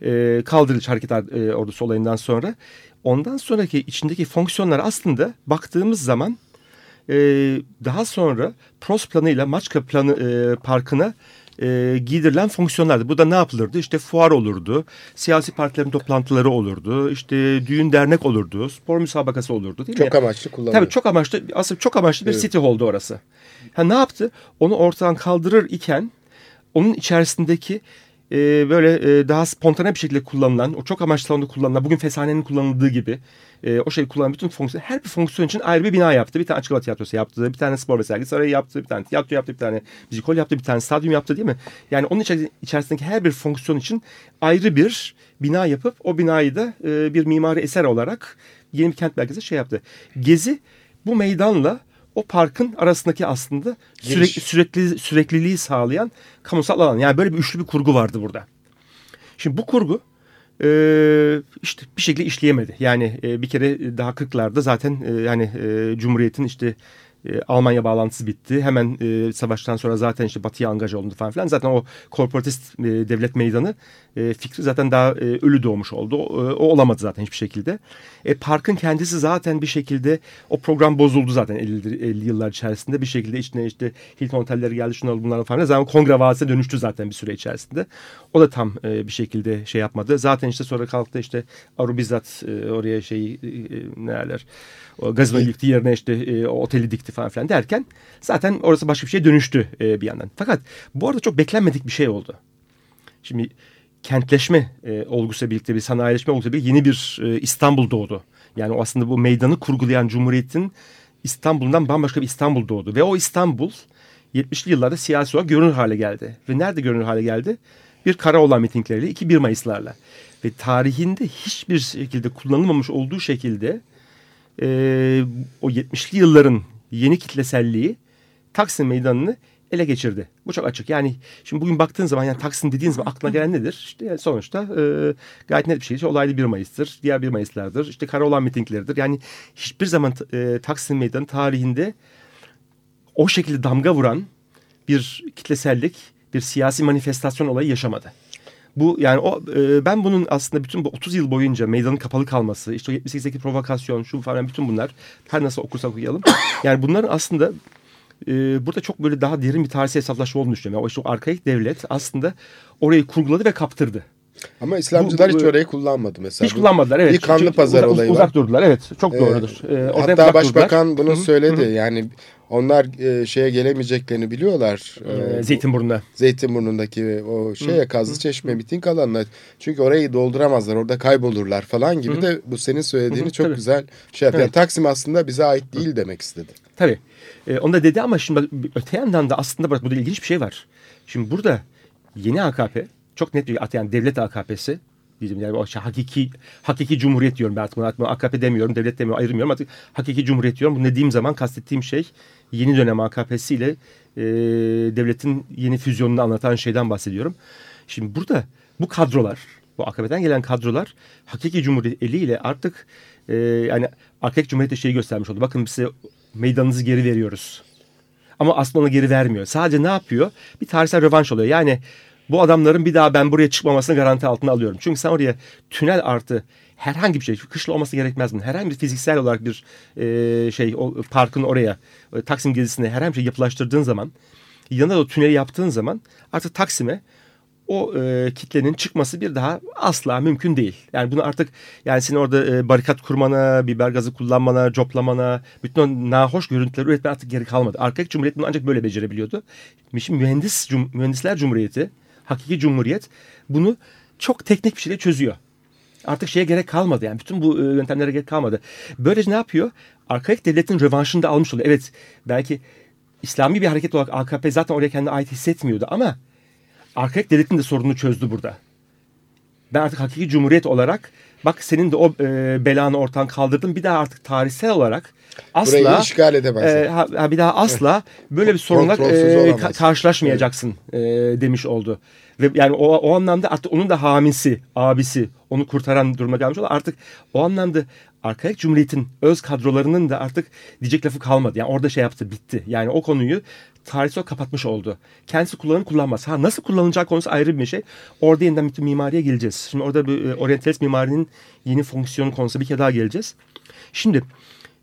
Speaker 4: E, kaldırılış hareket e, ordusu olayından sonra. Ondan sonraki içindeki fonksiyonlar aslında baktığımız zaman e, daha sonra PROS planıyla Maçka planı e, parkına e, giydirilen fonksiyonlardı. Bu da ne yapılırdı? İşte fuar olurdu, siyasi partilerin toplantıları olurdu, işte düğün dernek olurdu, spor müsabakası olurdu değil
Speaker 5: çok
Speaker 4: mi?
Speaker 5: amaçlı kullanılıyor.
Speaker 4: Tabii çok amaçlı, aslında çok amaçlı bir evet. city hall'du orası. Ha, ne yaptı? Onu ortadan kaldırır iken onun içerisindeki e, böyle e, daha spontane bir şekilde kullanılan, o çok amaçlı salonda kullanılan, bugün Fesane'nin kullanıldığı gibi e, o şey kullanan bütün fonksiyon, her bir fonksiyon için ayrı bir bina yaptı. Bir tane açık hava tiyatrosu yaptı, bir tane spor ve sergi sarayı yaptı, bir tane tiyatro yaptı, bir tane müzikol yaptı, bir tane stadyum yaptı değil mi? Yani onun içerisindeki her bir fonksiyon için ayrı bir bina yapıp o binayı da e, bir mimari eser olarak yeni bir kent merkezi şey yaptı. Gezi bu meydanla o parkın arasındaki aslında sürekli, sürekli sürekliliği sağlayan kamusal alan. Yani böyle bir üçlü bir kurgu vardı burada. Şimdi bu kurgu e, işte bir şekilde işleyemedi. Yani e, bir kere daha 40'larda zaten e, yani e, Cumhuriyet'in işte e, Almanya bağlantısı bitti. Hemen e, savaştan sonra zaten işte batıya angaj olundu falan filan. Zaten o korporatist e, devlet meydanı e, fikri zaten daha e, ölü doğmuş oldu. O, e, o olamadı zaten hiçbir şekilde. E, parkın kendisi zaten bir şekilde o program bozuldu zaten 50, 50 yıllar içerisinde. Bir şekilde içine işte Hilton otelleri geldi şunlar bunlar falan. Zaten kongre vadisine dönüştü zaten bir süre içerisinde. O da tam e, bir şekilde şey yapmadı. Zaten işte sonra kalktı işte Aru bizzat e, oraya şey e, neler o gazinoyu yıktı yerine işte e, o oteli dikti falan filan derken zaten orası başka bir şeye dönüştü e, bir yandan. Fakat bu arada çok beklenmedik bir şey oldu. Şimdi kentleşme e, olgusuyla birlikte bir sanayileşme olgusuyla birlikte yeni bir e, İstanbul doğdu. Yani o aslında bu meydanı kurgulayan Cumhuriyet'in İstanbul'dan bambaşka bir İstanbul doğdu. Ve o İstanbul 70'li yıllarda siyasi olarak görünür hale geldi. Ve nerede görünür hale geldi? Bir kara olan mitingleriyle, iki 1 Mayıs'larla. Ve tarihinde hiçbir şekilde kullanılmamış olduğu şekilde e, o 70'li yılların yeni kitleselliği Taksim Meydanı'nı ele geçirdi. Bu çok açık. Yani şimdi bugün baktığın zaman yani Taksim dediğin zaman aklına gelen nedir? İşte yani sonuçta e, gayet net bir şey. İşte olaylı 1 Mayıs'tır. Diğer 1 Mayıs'lardır. İşte kara olan mitingleridir. Yani hiçbir zaman e, Taksim Meydanı tarihinde o şekilde damga vuran bir kitlesellik, bir siyasi manifestasyon olayı yaşamadı. Bu yani o e, ben bunun aslında bütün bu 30 yıl boyunca meydanın kapalı kalması, işte o 78'deki provokasyon, şu falan bütün bunlar her nasıl okursak okuyalım. [COUGHS] Yani bunların aslında e, burada çok böyle daha derin bir tarihsel hesaplaşma olduğunu düşünüyorum. Yani o işte o arkaik devlet aslında orayı kurguladı ve kaptırdı.
Speaker 5: Ama İslamcılar bu, bu, hiç orayı kullanmadı mesela.
Speaker 4: Hiç kullanmadılar evet.
Speaker 5: Bir kanlı pazar
Speaker 4: uzak,
Speaker 5: olayı
Speaker 4: uzak var. Uzak durdular evet çok ee, doğrudur.
Speaker 5: Ee, hatta başbakan durdular. bunu söyledi. Hı -hı. Yani onlar e, şeye gelemeyeceklerini biliyorlar.
Speaker 4: Ee, Zeytinburnu'nda.
Speaker 5: Zeytinburnu'ndaki o şeye Kazlı Çeşme miting alanına. Çünkü orayı dolduramazlar. Orada kaybolurlar falan gibi Hı de bu senin söylediğini Hı çok tabii. güzel şey yapıyor. Evet. Yani Taksim aslında bize ait değil demek istedi.
Speaker 4: Tabii. Ee, onu da dedi ama şimdi öte yandan da aslında bak burada ilginç bir şey var. Şimdi burada yeni AKP çok net bir yani devlet AKP'si diyeceğim yani o şey, hakiki hakiki cumhuriyet diyorum ben artık bunu AKP demiyorum devlet demiyorum ayırmıyorum artık hakiki cumhuriyet diyorum. Bunu dediğim zaman kastettiğim şey yeni dönem AKP'si ile e, devletin yeni füzyonunu anlatan şeyden bahsediyorum. Şimdi burada bu kadrolar bu AKP'den gelen kadrolar hakiki cumhuriyet eliyle artık e, yani arkadaki cumhuriyette şeyi göstermiş oldu. Bakın size meydanınızı geri veriyoruz. Ama aslında onu geri vermiyor. Sadece ne yapıyor? Bir tarihsel rövanş oluyor. Yani bu adamların bir daha ben buraya çıkmamasını garanti altına alıyorum. Çünkü sen oraya tünel artı herhangi bir şey kışla olması gerekmez mi? Herhangi bir fiziksel olarak bir e, şey o parkın oraya e, Taksim gezisine herhangi bir şey yapılaştırdığın zaman yanında o tüneli yaptığın zaman artık Taksim'e o e, kitlenin çıkması bir daha asla mümkün değil. Yani bunu artık yani senin orada e, barikat kurmana, biber gazı kullanmana, coplamana, bütün o nahoş görüntüleri üretmen artık geri kalmadı. Arkaik Cumhuriyet bunu ancak böyle becerebiliyordu. Şimdi mühendis, cum, mühendisler cumhuriyeti, hakiki cumhuriyet bunu çok teknik bir şekilde çözüyor. Artık şeye gerek kalmadı yani bütün bu e, yöntemlere gerek kalmadı. Böylece ne yapıyor? Arkaik devletin rövanşını da almış oluyor. Evet belki İslami bir hareket olarak AKP zaten oraya kendine ait hissetmiyordu ama arkaik devletin de sorununu çözdü burada. Ben artık hakiki cumhuriyet olarak bak senin de o e, belanı ortadan kaldırdım. Bir daha artık tarihsel olarak asla
Speaker 5: Burayı işgal edemezsin.
Speaker 4: e, ha, bir daha asla böyle bir sorunla e, ka- karşılaşmayacaksın e, demiş oldu. Ve yani o, o anlamda artık onun da hamisi, abisi onu kurtaran duruma gelmiş oldu. Artık o anlamda Arkaik Cumhuriyet'in öz kadrolarının da artık diyecek lafı kalmadı. Yani orada şey yaptı bitti. Yani o konuyu tarihsel kapatmış oldu. Kendisi kullanır kullanmaz. Ha nasıl kullanılacağı konusu ayrı bir şey. Orada yeniden bütün mimariye geleceğiz. Şimdi orada bir e, oryantalist mimarinin yeni fonksiyonu konusu bir kere daha geleceğiz. Şimdi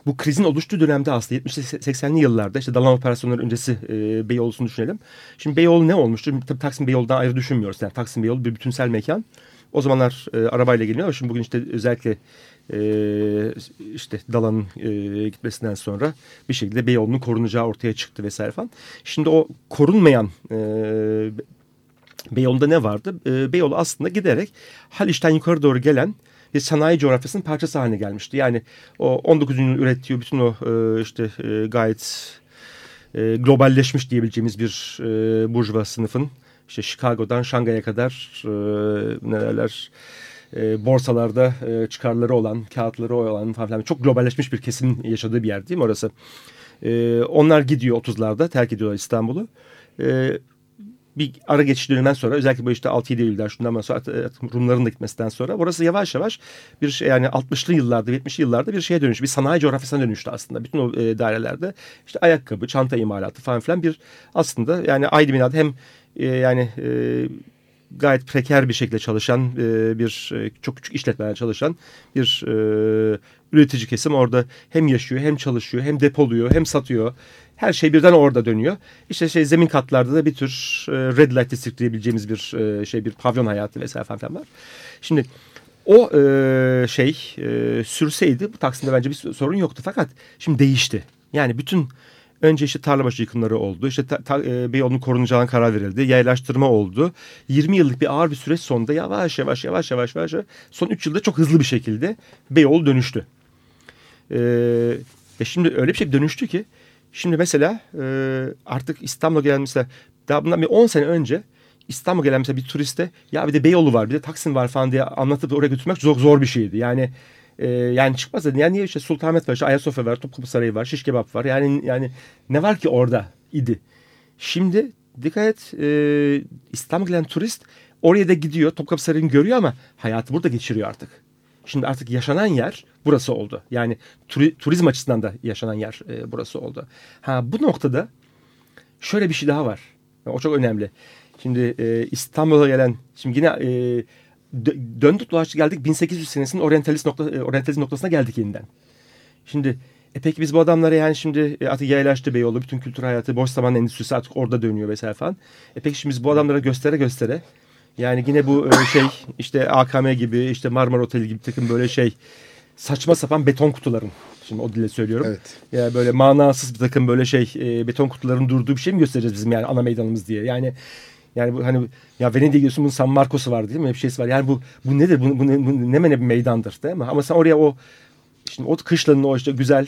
Speaker 4: bu krizin oluştuğu dönemde aslında 70-80'li yıllarda işte Dalan operasyonları öncesi e, Beyoğlu'sunu düşünelim. Şimdi Beyoğlu ne olmuştu? Tabii Taksim Beyoğlu'dan ayrı düşünmüyoruz. Yani Taksim Beyoğlu bir bütünsel mekan. O zamanlar e, arabayla geliniyor ama şimdi bugün işte özellikle e, işte Dalan'ın e, gitmesinden sonra bir şekilde Beyoğlu'nun korunacağı ortaya çıktı vesaire falan. Şimdi o korunmayan e, Beyoğlu'nda ne vardı? E, Beyoğlu aslında giderek Haliç'ten yukarı doğru gelen bir sanayi coğrafyasının parçası haline gelmişti. Yani o 19. yüzyılın ürettiği bütün o e, işte e, gayet e, globalleşmiş diyebileceğimiz bir burjuva sınıfın işte Chicago'dan Şangay'a kadar e, ne derler e, borsalarda çıkarları olan, kağıtları olan falan filan çok globalleşmiş bir kesimin yaşadığı bir yer değil mi orası? Onlar gidiyor 30'larda terk ediyorlar İstanbul'u. Bir ara geçiş döneminden sonra özellikle bu işte 6-7 Eylül'den şundan sonra Rumların da gitmesinden sonra orası yavaş yavaş bir şey yani 60'lı yıllarda 70'li yıllarda bir şeye dönüştü. Bir sanayi coğrafyasına dönüştü aslında. Bütün o e, dairelerde işte ayakkabı, çanta imalatı falan filan bir aslında yani aynı binada hem e, yani e, gayet preker bir şekilde çalışan e, bir e, çok küçük işletmeler çalışan bir e, üretici kesim orada hem yaşıyor hem çalışıyor hem depoluyor hem satıyor. Her şey birden orada dönüyor. İşte şey zemin katlarda da bir tür e, red light district diyebileceğimiz bir e, şey bir pavyon hayatı vesaire falan var. Şimdi o e, şey e, sürseydi bu Taksim'de bence bir sorun yoktu fakat şimdi değişti. Yani bütün önce işte tarlabaşı yıkımları oldu. İşte ta, ta, e, Beyoğlu'nun korunacağına karar verildi. Yaylaştırma oldu. 20 yıllık bir ağır bir süreç sonunda yavaş yavaş yavaş yavaş yavaş son 3 yılda çok hızlı bir şekilde Beyoğlu dönüştü. E, e şimdi öyle bir şey dönüştü ki Şimdi mesela e, artık İstanbul'a gelen mesela daha bundan bir 10 sene önce İstanbul'a gelen mesela bir turiste ya bir de Beyoğlu var bir de Taksim var falan diye anlatıp oraya götürmek çok zor bir şeydi. Yani e, yani çıkmaz dedi. Yani niye işte Sultanahmet var, işte Ayasofya var, Topkapı Sarayı var, Şiş Kebap var. Yani yani ne var ki orada idi. Şimdi dikkat et e, İstanbul'a gelen turist oraya da gidiyor Topkapı Sarayı'nı görüyor ama hayatı burada geçiriyor artık. Şimdi artık yaşanan yer burası oldu. Yani turi, turizm açısından da yaşanan yer e, burası oldu. Ha bu noktada şöyle bir şey daha var. O çok önemli. Şimdi e, İstanbul'a gelen şimdi yine e, döndük dolaştık geldik 1800 senesinin oryantalist, nokta, e, oryantalist noktasına geldik yeniden. Şimdi e peki biz bu adamlara yani şimdi e, artık yaylaştı Beyoğlu bütün kültür hayatı boş zaman endüstrisi artık orada dönüyor vesaire falan. E peki şimdi biz bu adamlara göstere göstere yani yine bu e, şey işte AKM gibi işte Marmara Oteli gibi takım böyle şey saçma sapan beton kutuların. Şimdi o dille söylüyorum.
Speaker 5: Evet.
Speaker 4: Ya yani böyle manasız bir takım böyle şey e, beton kutuların durduğu bir şey mi göstereceğiz bizim yani ana meydanımız diye. Yani yani bu hani ya Venedik'e gidiyorsun bunun San Marcos'u var değil mi? Bir şeysi var. Yani bu bu nedir? Bu, bu, ne, bu ne mene bir meydandır değil mi? Ama sen oraya o şimdi o kışlanın o işte güzel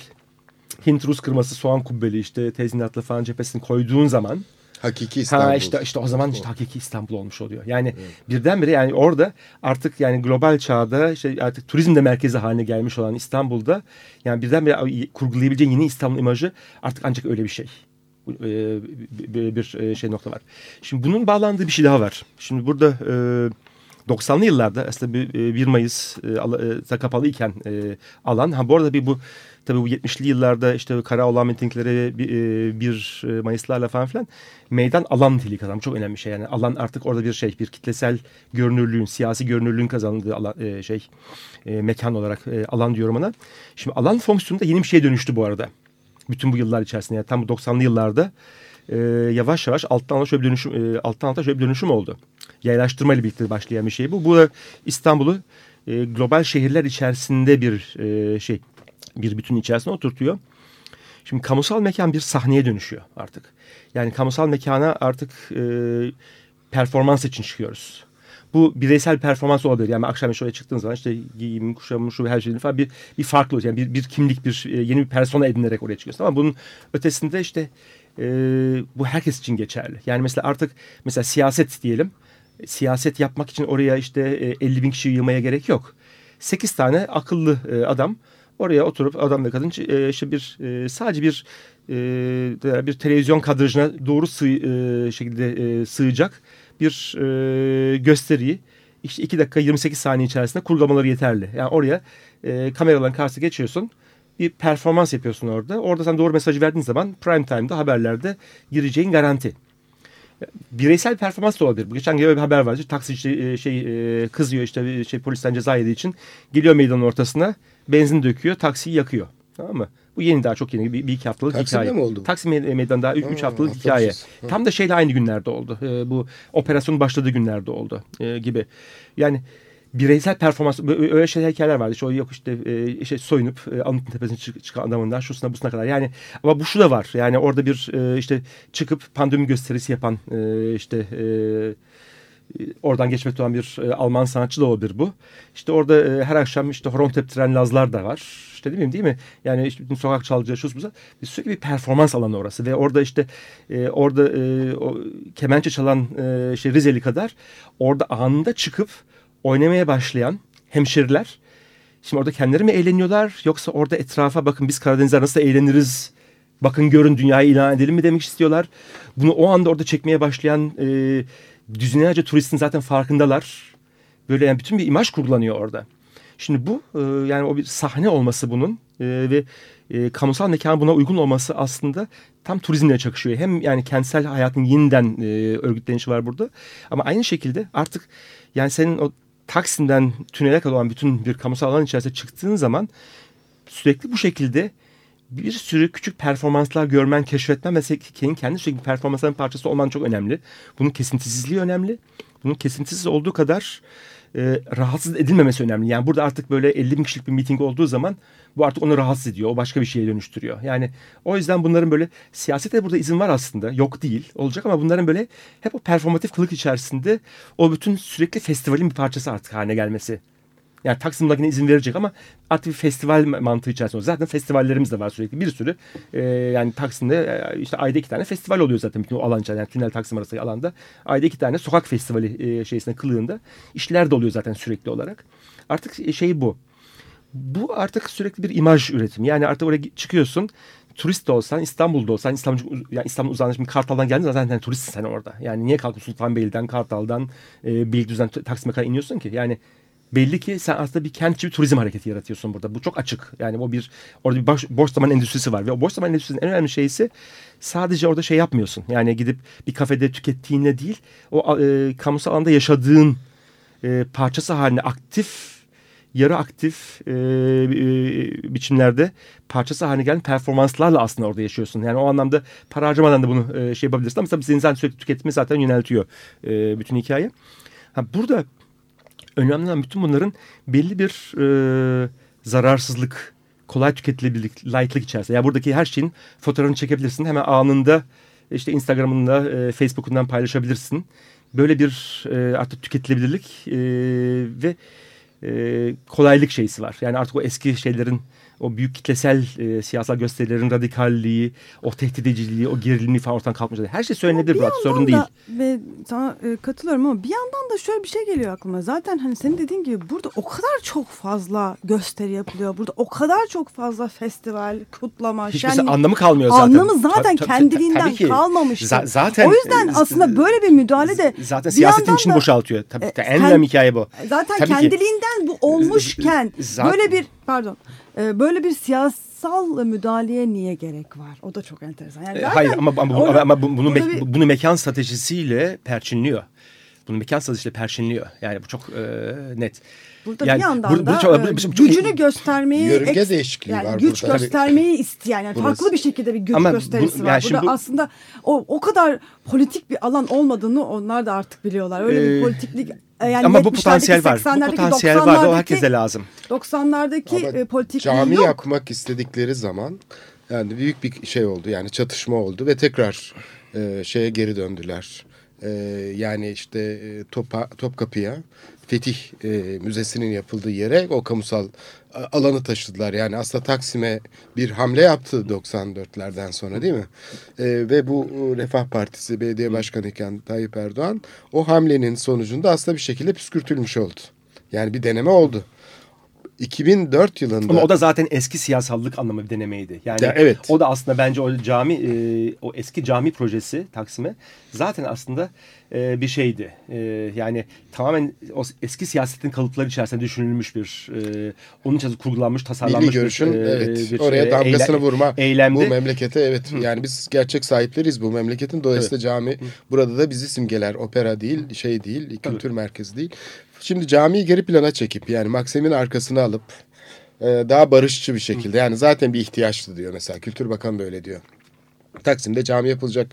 Speaker 4: Hint Rus kırması soğan kubbeli işte tezinatlı falan cephesini koyduğun zaman
Speaker 5: Hakiki İstanbul.
Speaker 4: Ha işte işte o zaman işte hakiki İstanbul olmuş oluyor. Yani evet. birdenbire yani orada artık yani global çağda işte artık turizm de merkezi haline gelmiş olan İstanbul'da yani birdenbire kurgulayabileceğin yeni İstanbul imajı artık ancak öyle bir şey. Bir şey nokta var. Şimdi bunun bağlandığı bir şey daha var. Şimdi burada 90'lı yıllarda aslında 1 Mayıs kapalı iken alan ha bu arada bir bu Tabii bu 70'li yıllarda işte kara olan mitingleri bir Mayıslarla falan filan meydan alan niteliği kazandı. Çok önemli bir şey yani alan artık orada bir şey bir kitlesel görünürlüğün siyasi görünürlüğün kazandığı alan, şey mekan olarak alan diyorum ona. Şimdi alan fonksiyonu da yeni bir şeye dönüştü bu arada. Bütün bu yıllar içerisinde yani tam bu 90'lı yıllarda yavaş yavaş alttan alta şöyle bir dönüşüm alttan alta şöyle bir dönüşüm oldu. yaylaştırma ile birlikte başlayan bir şey bu. Bu da İstanbul'u e, global şehirler içerisinde bir e, şey bir bütün içerisine oturtuyor. Şimdi kamusal mekan bir sahneye dönüşüyor artık. Yani kamusal mekana artık e, performans için çıkıyoruz. Bu bireysel performans olabilir. Yani akşam şuraya çıktığın zaman işte giyim, kuşamım, şu her şeyin falan bir, bir farklı yani bir, bir kimlik, bir e, yeni bir persona edinerek oraya çıkıyorsun. Ama bunun ötesinde işte e, bu herkes için geçerli. Yani mesela artık mesela siyaset diyelim. Siyaset yapmak için oraya işte e, 50 bin kişi yığmaya gerek yok. 8 tane akıllı e, adam oraya oturup adam ve kadın e, işte bir e, sadece bir e, bir televizyon kadrajına doğru sığ, şekilde sığacak bir gösteriyi işte 2 dakika 28 saniye içerisinde kurgulamaları yeterli. Yani oraya e, kameraların karşısına geçiyorsun. Bir performans yapıyorsun orada. Orada sen doğru mesajı verdiğin zaman prime time'da haberlerde gireceğin garanti. Bireysel performans da olabilir. Geçen gün bir haber var. Taksici şey kızıyor işte şey polisten ceza yediği için geliyor meydanın ortasına benzin döküyor, taksiyi yakıyor. Tamam mı? Bu yeni daha çok yeni bir, bir iki haftalık
Speaker 5: Taksim'de
Speaker 4: hikaye.
Speaker 5: mi oldu?
Speaker 4: Taksim meydan daha üç, üç haftalık hikaye. Ha. Tam da şeyle aynı günlerde oldu. Ee, bu operasyon başladığı günlerde oldu ee, gibi. Yani bireysel performans öyle şeyler hikayeler vardı. İşte o yok işte, e, işte soyunup e, anıtın tepesine çık, çıkan adamından şusuna busuna kadar. Yani ama bu şu da var. Yani orada bir e, işte çıkıp pandemi gösterisi yapan e, işte e, oradan geçmekte olan bir e, Alman sanatçı da olabilir bu. İşte orada e, her akşam işte horon teptiren Lazlar da var. İşte değil mi değil mi? Yani işte bütün sokak çalgıcı şu bu sürekli bir performans alanı orası ve orada işte e, orada e, o kemençe çalan e, şey Rizeli kadar orada anında çıkıp oynamaya başlayan hemşeriler şimdi orada kendileri mi eğleniyorlar yoksa orada etrafa bakın biz Karadenizler nasıl eğleniriz bakın görün dünyayı ilan edelim mi demek istiyorlar. Bunu o anda orada çekmeye başlayan e, düzinlerce turistin zaten farkındalar. Böyle yani bütün bir imaj kurgulanıyor orada. Şimdi bu e, yani o bir sahne olması bunun e, ve e, kamusal mekan buna uygun olması aslında tam turizmle çakışıyor. Hem yani kentsel hayatın yeniden e, örgütlenişi var burada ama aynı şekilde artık yani senin o Taksim'den tünele kadar olan bütün bir kamusal alan içerisinde çıktığın zaman sürekli bu şekilde bir sürü küçük performanslar görmen, keşfetmen ve senin kendi sürekli performansların parçası olman çok önemli. Bunun kesintisizliği önemli. Bunun kesintisiz olduğu kadar e, rahatsız edilmemesi önemli. Yani burada artık böyle 50 bin kişilik bir miting olduğu zaman bu artık onu rahatsız ediyor. O başka bir şeye dönüştürüyor. Yani o yüzden bunların böyle siyasete burada izin var aslında. Yok değil. Olacak ama bunların böyle hep o performatif kılık içerisinde o bütün sürekli festivalin bir parçası artık haline gelmesi yani Taksim Lagin'e izin verecek ama artık bir festival mantığı içerisinde. Zaten festivallerimiz de var sürekli bir sürü. E, yani Taksim'de e, işte ayda iki tane festival oluyor zaten bütün o alan yani tünel Taksim arası alanda. Ayda iki tane sokak festivali e, şeysine kılığında işler de oluyor zaten sürekli olarak. Artık şey bu. Bu artık sürekli bir imaj üretimi. Yani artık oraya çıkıyorsun turist de olsan İstanbul'da olsan İstanbul, yani İstanbul uzanmış şimdi Kartal'dan geldin zaten yani turistsin sen orada. Yani niye kalkıp Sultanbeyli'den Kartal'dan e, Beylikdüzü'den Taksim'e kadar iniyorsun ki? Yani belli ki sen aslında bir kentçi bir turizm hareketi yaratıyorsun burada. Bu çok açık. Yani o bir orada bir boş, boş zaman endüstrisi var ve o boş zaman endüstrisinin en önemli şeysi sadece orada şey yapmıyorsun. Yani gidip bir kafede tükettiğinle değil o e, kamusal alanda yaşadığın e, parçası haline aktif yarı aktif e, e, biçimlerde parçası haline gelen performanslarla aslında orada yaşıyorsun. Yani o anlamda para harcamadan da bunu e, şey yapabilirsin ama tabii senin sürekli tüketimi zaten yöneltiyor e, bütün hikaye. Ha, burada önemli olan bütün bunların belli bir e, zararsızlık, kolay tüketilebilirlik, lightlık içerisinde. Yani buradaki her şeyin fotoğrafını çekebilirsin. Hemen anında işte Instagram'ında, e, Facebook'undan paylaşabilirsin. Böyle bir e, artık tüketilebilirlik e, ve e, kolaylık şeysi var. Yani artık o eski şeylerin o büyük kitlesel e, siyasal gösterilerin radikalliği, o tehdit ediciliği, o gerilimi falan ortadan kalkmış. Her şey söylenebilir Burak, sorun değil.
Speaker 3: Ve sana e, katılıyorum ama bir yandan da şöyle bir şey geliyor aklıma. Zaten hani senin dediğin gibi burada o kadar çok fazla gösteri yapılıyor. Burada o kadar çok fazla festival, kutlama,
Speaker 4: Hiçbir şenlik. anlamı kalmıyor zaten.
Speaker 3: Anlamı zaten tabii, kendiliğinden kalmamış.
Speaker 4: Z zaten.
Speaker 3: O yüzden aslında böyle bir müdahale de
Speaker 4: zaten siyasetin içini boşaltıyor. Tabii, e, en önemli hikaye bu.
Speaker 3: Zaten tabii kendiliğinden ki. bu olmuşken zaten, böyle bir pardon böyle bir siyasal müdahaleye niye gerek var? O da çok enteresan.
Speaker 4: Yani e, Hayır ama, ama, bu, ama bunu, me, bir... bunu mekan stratejisiyle perçinliyor. Bunu mekansal işte perşinliyor. Yani bu çok e, net.
Speaker 3: Burada
Speaker 4: Yani
Speaker 3: bir yandan
Speaker 4: bu- bu
Speaker 3: da
Speaker 4: çok-
Speaker 3: e,
Speaker 4: bu çok-
Speaker 3: gücünü göstermeyi
Speaker 5: Yörünge
Speaker 3: eks-
Speaker 5: değişikliği
Speaker 3: yani
Speaker 5: var
Speaker 3: güç
Speaker 5: burada.
Speaker 3: göstermeyi isteyen yani
Speaker 5: Burası.
Speaker 3: farklı bir şekilde bir güç
Speaker 4: Ama bu-
Speaker 3: gösterisi
Speaker 4: yani
Speaker 3: var.
Speaker 4: şimdi
Speaker 3: Burada
Speaker 4: bu-
Speaker 3: aslında o o kadar politik bir alan olmadığını onlar da artık biliyorlar. Öyle bir
Speaker 4: Ee,
Speaker 3: politiklik e, yani
Speaker 4: Ama bu
Speaker 3: 70'lerdeki,
Speaker 4: potansiyel var. Bu
Speaker 3: 80'lerdeki,
Speaker 4: potansiyel var ve o
Speaker 3: 90'lardaki
Speaker 4: herkese lazım.
Speaker 3: 90'lardaki
Speaker 5: Ama
Speaker 3: e, politikliği
Speaker 5: cami
Speaker 3: yok.
Speaker 5: yapmak istedikleri zaman yani büyük bir şey oldu yani çatışma oldu ve tekrar e, şeye geri döndüler. E, yani işte e, Topa, Topkapı'ya Fetih e, Müzesi'nin yapıldığı yere o kamusal a- alanı taşıdılar. Yani aslında Taksim'e bir hamle yaptı 94'lerden sonra değil mi? E, ve bu e, Refah Partisi belediye başkanı iken Tayyip Erdoğan o hamlenin sonucunda aslında bir şekilde püskürtülmüş oldu. Yani bir deneme oldu. 2004 yılında
Speaker 4: Ama o da zaten eski siyasallık anlamı bir denemeydi. Yani
Speaker 5: Ya, evet.
Speaker 4: o da aslında bence o cami e, o eski cami projesi Taksim'e zaten aslında e, bir şeydi. E, yani tamamen o eski siyasetin kalıpları içerisinde düşünülmüş bir e, onun için kurgulanmış, tasarlanmış
Speaker 5: Milli görüşün
Speaker 4: bir, e,
Speaker 5: evet
Speaker 4: bir,
Speaker 5: oraya
Speaker 4: e,
Speaker 5: damgasını
Speaker 4: eyle-
Speaker 5: vurma
Speaker 4: eylemdi.
Speaker 5: bu memlekete evet yani biz gerçek sahipleriz bu memleketin dolayısıyla cami burada da bizi simgeler opera değil şey değil kültür merkezi değil. Şimdi camiyi geri plana çekip yani Maksim'in arkasına alıp e, daha barışçı bir şekilde yani zaten bir ihtiyaçtı diyor mesela Kültür Bakanı da öyle diyor. Taksim'de cami yapılacak.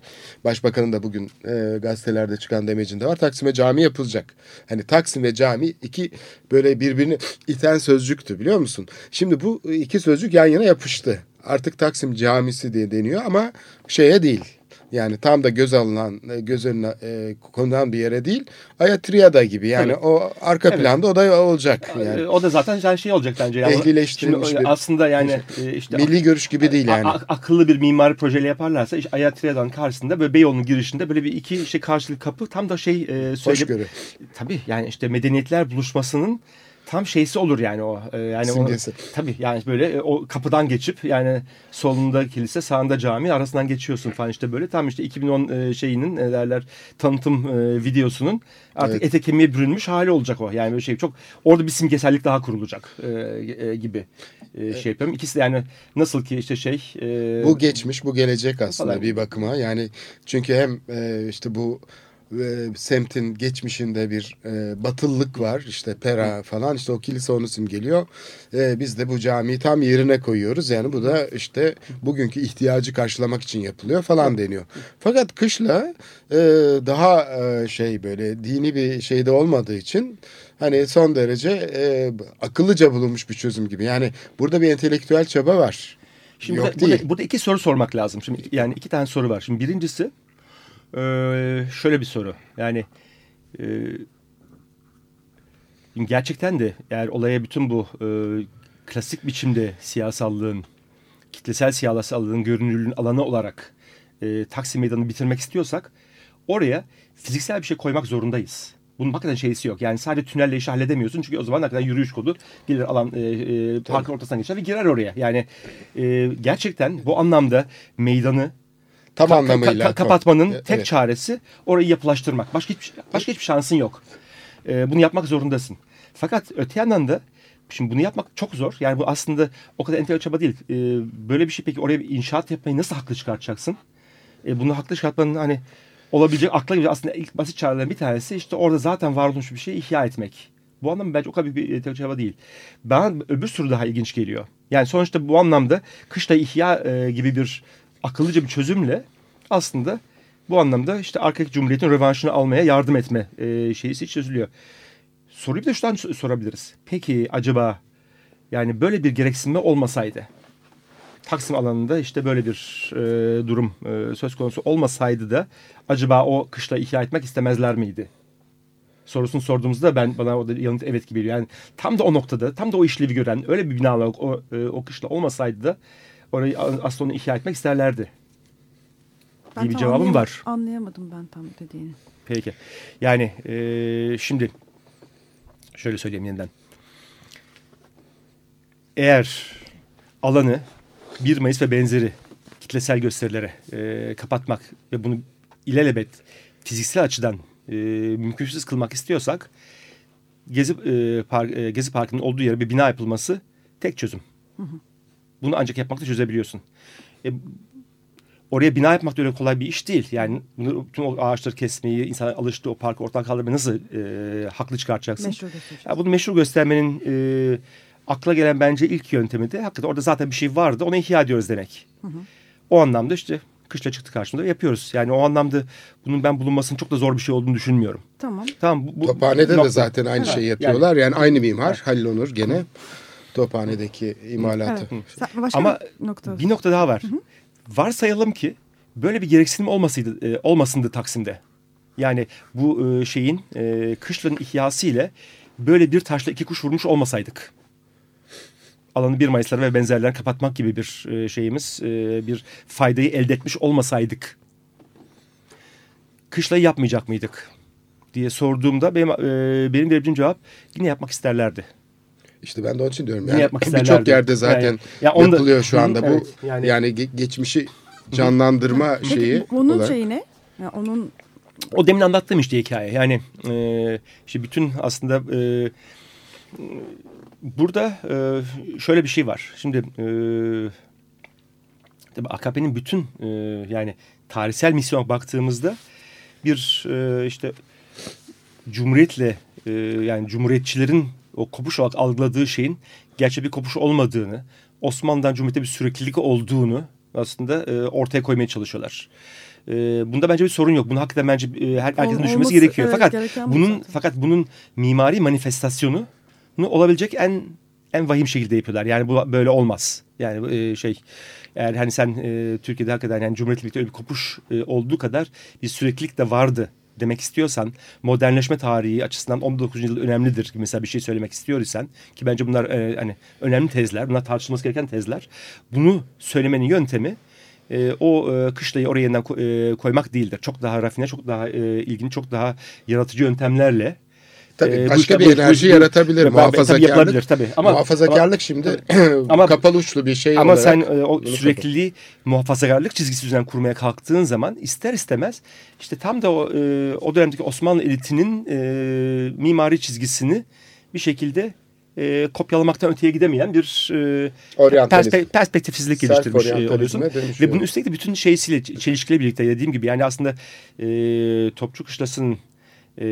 Speaker 5: Başbakanın da bugün e, gazetelerde çıkan demecinde var. Taksim'e cami yapılacak. Hani Taksim ve cami iki böyle birbirini iten sözcüktü biliyor musun? Şimdi bu iki sözcük yan yana yapıştı. Artık Taksim camisi diye deniyor ama şeye değil. Yani tam da göz alınan, e, göz önüne e, konulan bir yere değil. Ayatriyada gibi yani
Speaker 4: Tabii.
Speaker 5: o arka
Speaker 4: Evet.
Speaker 5: planda o da olacak. Yani
Speaker 4: E, O da zaten yani şey olacak bence. Yani,
Speaker 5: Ehlileştirilmiş
Speaker 4: Şimdi
Speaker 5: bir-
Speaker 4: aslında yani e, işte
Speaker 5: milli görüş gibi değil yani.
Speaker 4: Akıllı bir mimari projeyle yaparlarsa işte Ayatriya'dan karşısında böyle Beyoğlu'nun girişinde böyle bir iki şey karşılıklı kapı tam da şey e, söyle-
Speaker 5: Hoşgörü.
Speaker 4: Tabii yani işte medeniyetler buluşmasının tam şeysi olur yani o. E, yani
Speaker 5: Simgesi.
Speaker 4: O, tabii yani böyle e, o kapıdan geçip yani solunda kilise sağında cami arasından geçiyorsun falan işte böyle tam işte 2010 e, şeyinin ne derler tanıtım e, videosunun artık
Speaker 5: Evet.
Speaker 4: ete kemiğe bürünmüş hali olacak o. Yani böyle şey çok orada bir simgesellik daha kurulacak e, e, gibi e, şey yapıyorum. İkisi de yani nasıl ki işte şey e,
Speaker 5: Bu geçmiş, bu gelecek aslında
Speaker 4: Falan.
Speaker 5: bir bakıma. Yani çünkü hem e, işte bu e, semtin geçmişinde bir e, batılılık var. İşte Pera falan işte o kilise onu simgeliyor. E, biz de bu camiyi tam yerine koyuyoruz. Yani bu da işte bugünkü ihtiyacı karşılamak için yapılıyor falan deniyor. Fakat kışla e, daha e, şey böyle dini bir şeyde olmadığı için hani son derece e, akıllıca bulunmuş bir çözüm gibi. Yani burada bir entelektüel çaba var.
Speaker 4: Şimdi
Speaker 5: Yok
Speaker 4: burada,
Speaker 5: değil.
Speaker 4: burada iki soru sormak lazım. Şimdi yani iki tane soru var. Şimdi birincisi e, şöyle bir soru. Yani e, gerçekten de eğer olaya bütün bu e, klasik biçimde siyasallığın, kitlesel siyasallığın görünürlüğün alanı olarak e, Taksim Meydanı'nı bitirmek istiyorsak oraya fiziksel bir şey koymak zorundayız. Bunun hakikaten şeysi yok. Yani sadece tünelle işi halledemiyorsun. Çünkü o zaman hakikaten yürüyüş kodu gelir alan e, e, parkın ortasından geçer ve girer oraya. Yani e, gerçekten bu anlamda meydanı
Speaker 5: Tam
Speaker 4: ka-
Speaker 5: anlamıyla.
Speaker 4: ka- kapatmanın
Speaker 5: Evet.
Speaker 4: tek çaresi orayı yapılaştırmak. Başka hiçbir, başka hiçbir şansın yok. E, bunu yapmak zorundasın. Fakat öte yandan da şimdi bunu yapmak çok zor. Yani bu aslında o kadar entelektüel çaba değil. E, böyle bir şey peki oraya bir inşaat yapmayı nasıl haklı çıkartacaksın? E, bunu haklı çıkartmanın hani olabilecek akla gibi aslında ilk basit çarelerden bir tanesi işte orada zaten var olmuş bir şeyi ihya etmek. Bu anlamda bence o kadar bir entelektüel çaba değil. Bana öbür soru daha ilginç geliyor. Yani sonuçta bu anlamda kışla ihya e, gibi bir akıllıca bir çözümle aslında bu anlamda işte Arkeolojik Cumhuriyet'in rövanşını almaya yardım etme e, şeysi çözülüyor. Soruyu bir de şuradan sorabiliriz. Peki acaba yani böyle bir gereksinme olmasaydı Taksim alanında işte böyle bir e, durum e, söz konusu olmasaydı da acaba o kışla ihya etmek istemezler miydi? Sorusunu sorduğumuzda ben bana o da yanıt evet gibi geliyor. Yani tam da o noktada, tam da o işlevi gören öyle bir binalar o, e, o kışla olmasaydı da orayı aslında onu ihya etmek isterlerdi.
Speaker 3: Ben
Speaker 4: İyi bir cevabım var.
Speaker 3: Anlayamadım ben tam dediğini.
Speaker 4: Peki. Yani e, şimdi şöyle söyleyeyim yeniden. Eğer alanı 1 Mayıs ve benzeri kitlesel gösterilere e, kapatmak ve bunu ilelebet fiziksel açıdan e, mümkünsüz kılmak istiyorsak Gezi, e, Park, e, Gezi Parkı'nın olduğu yere bir bina yapılması tek çözüm. Bunu ancak yapmakta çözebiliyorsun. E, oraya bina yapmak da öyle kolay bir iş değil. Yani bunu, tüm o ağaçları kesmeyi, insanlar alıştığı o parkı ortadan kaldırmayı nasıl e, haklı çıkartacaksın?
Speaker 3: Meşhur göstereceğiz.
Speaker 4: Ya bunu meşhur göstermenin e, akla gelen bence ilk yöntemi de hakikaten orada zaten bir şey vardı. Onu ihya ediyoruz demek. O anlamda işte kışla çıktı karşımıza yapıyoruz. Yani o anlamda bunun ben bulunmasının çok da zor bir şey olduğunu düşünmüyorum.
Speaker 3: Tamam.
Speaker 4: Tamam bu, bu
Speaker 5: Tophane'de de
Speaker 4: nokta.
Speaker 5: zaten aynı
Speaker 4: Evet,
Speaker 5: şeyi
Speaker 4: yani-
Speaker 5: yapıyorlar. Yani, aynı mimar Halil Onur gene Tophane'deki imalatı.
Speaker 3: Evet. Başka
Speaker 4: Ama
Speaker 3: bir nokta.
Speaker 4: bir nokta daha var. Varsayalım ki böyle bir gereksinim olmasıydı, e, olmasındı Taksim'de. Yani bu e, şeyin e, kışlanın ihyası ile böyle bir taşla iki kuş vurmuş olmasaydık. Alanı 1 Mayıs'ları ve benzerlerini kapatmak gibi bir e, şeyimiz, e, bir faydayı elde etmiş olmasaydık. Kışlayı yapmayacak mıydık? diye sorduğumda benim, e, benim verebileceğim cevap yine yapmak isterlerdi.
Speaker 5: İşte ben de onun için diyorum. Yani [LAUGHS] birçok yerde zaten
Speaker 4: Yani- ya onu da-
Speaker 5: yapılıyor şu anda. Bu
Speaker 4: evet,
Speaker 5: yani,
Speaker 4: yani-
Speaker 5: ge- geçmişi canlandırma
Speaker 3: Peki
Speaker 5: şeyi.
Speaker 3: onun
Speaker 5: olarak.
Speaker 3: şeyi ne? Yani onun
Speaker 4: O demin anlattığım işte hikaye. Yani e, işte bütün aslında e, burada e, şöyle bir şey var. Şimdi e, tabii AKP'nin bütün e, yani tarihsel misyona baktığımızda bir e, işte cumhuriyetle e, yani cumhuriyetçilerin o kopuş olarak algıladığı şeyin gerçek bir kopuş olmadığını, Osmanlı'dan Cumhuriyet'e bir süreklilik olduğunu aslında e, ortaya koymaya çalışıyorlar. E, bunda bence bir sorun yok. Bunu hakikaten bence e, her, herkesin
Speaker 3: Olması-
Speaker 4: düşünmesi gerekiyor.
Speaker 3: evet,
Speaker 4: fakat bunun
Speaker 3: zaten.
Speaker 4: fakat bunun mimari manifestasyonu bunu olabilecek en en vahim şekilde yapıyorlar. Yani bu böyle olmaz. Yani e, şey eğer hani sen e, Türkiye'de hakikaten yani Cumhuriyet'le birlikte öyle bir kopuş e, olduğu kadar bir süreklilik de vardı demek istiyorsan modernleşme tarihi açısından 19. yıl önemlidir gibi mesela bir şey söylemek istiyor isen ki bence bunlar e, hani önemli tezler bunlar tartışılması gereken tezler bunu söylemenin yöntemi e, o e, kışlayı oraya yeniden ko- e, koymak değildir. Çok daha rafine, çok daha e, ilgili, çok daha yaratıcı yöntemlerle
Speaker 5: Tabii
Speaker 4: e, bu
Speaker 5: başka bir enerji
Speaker 4: bu-
Speaker 5: yaratabilir.
Speaker 4: Tabii, tabii
Speaker 5: Muhafazakarlık.
Speaker 4: yapılabilir tabii. Ama,
Speaker 5: Muhafazakarlık şimdi
Speaker 4: Ama- [CLEARS THROAT] [CLEARS THROAT]
Speaker 5: kapalı uçlu bir şey
Speaker 4: ama
Speaker 5: olarak.
Speaker 4: sen e, o sürekliliği muhafazakarlık çizgisi üzerinden kurmaya kalktığın zaman ister istemez işte tam da o, e, o dönemdeki Osmanlı elitinin e, mimari çizgisini bir şekilde e, kopyalamaktan öteye gidemeyen bir e, perspe- perspektifsizlik geliştirmiş e, oluyorsun. Ve bunun üstelik de bütün şeysiyle çelişkiyle birlikte dediğim gibi yani aslında e, Topçu Kışlası'nın e,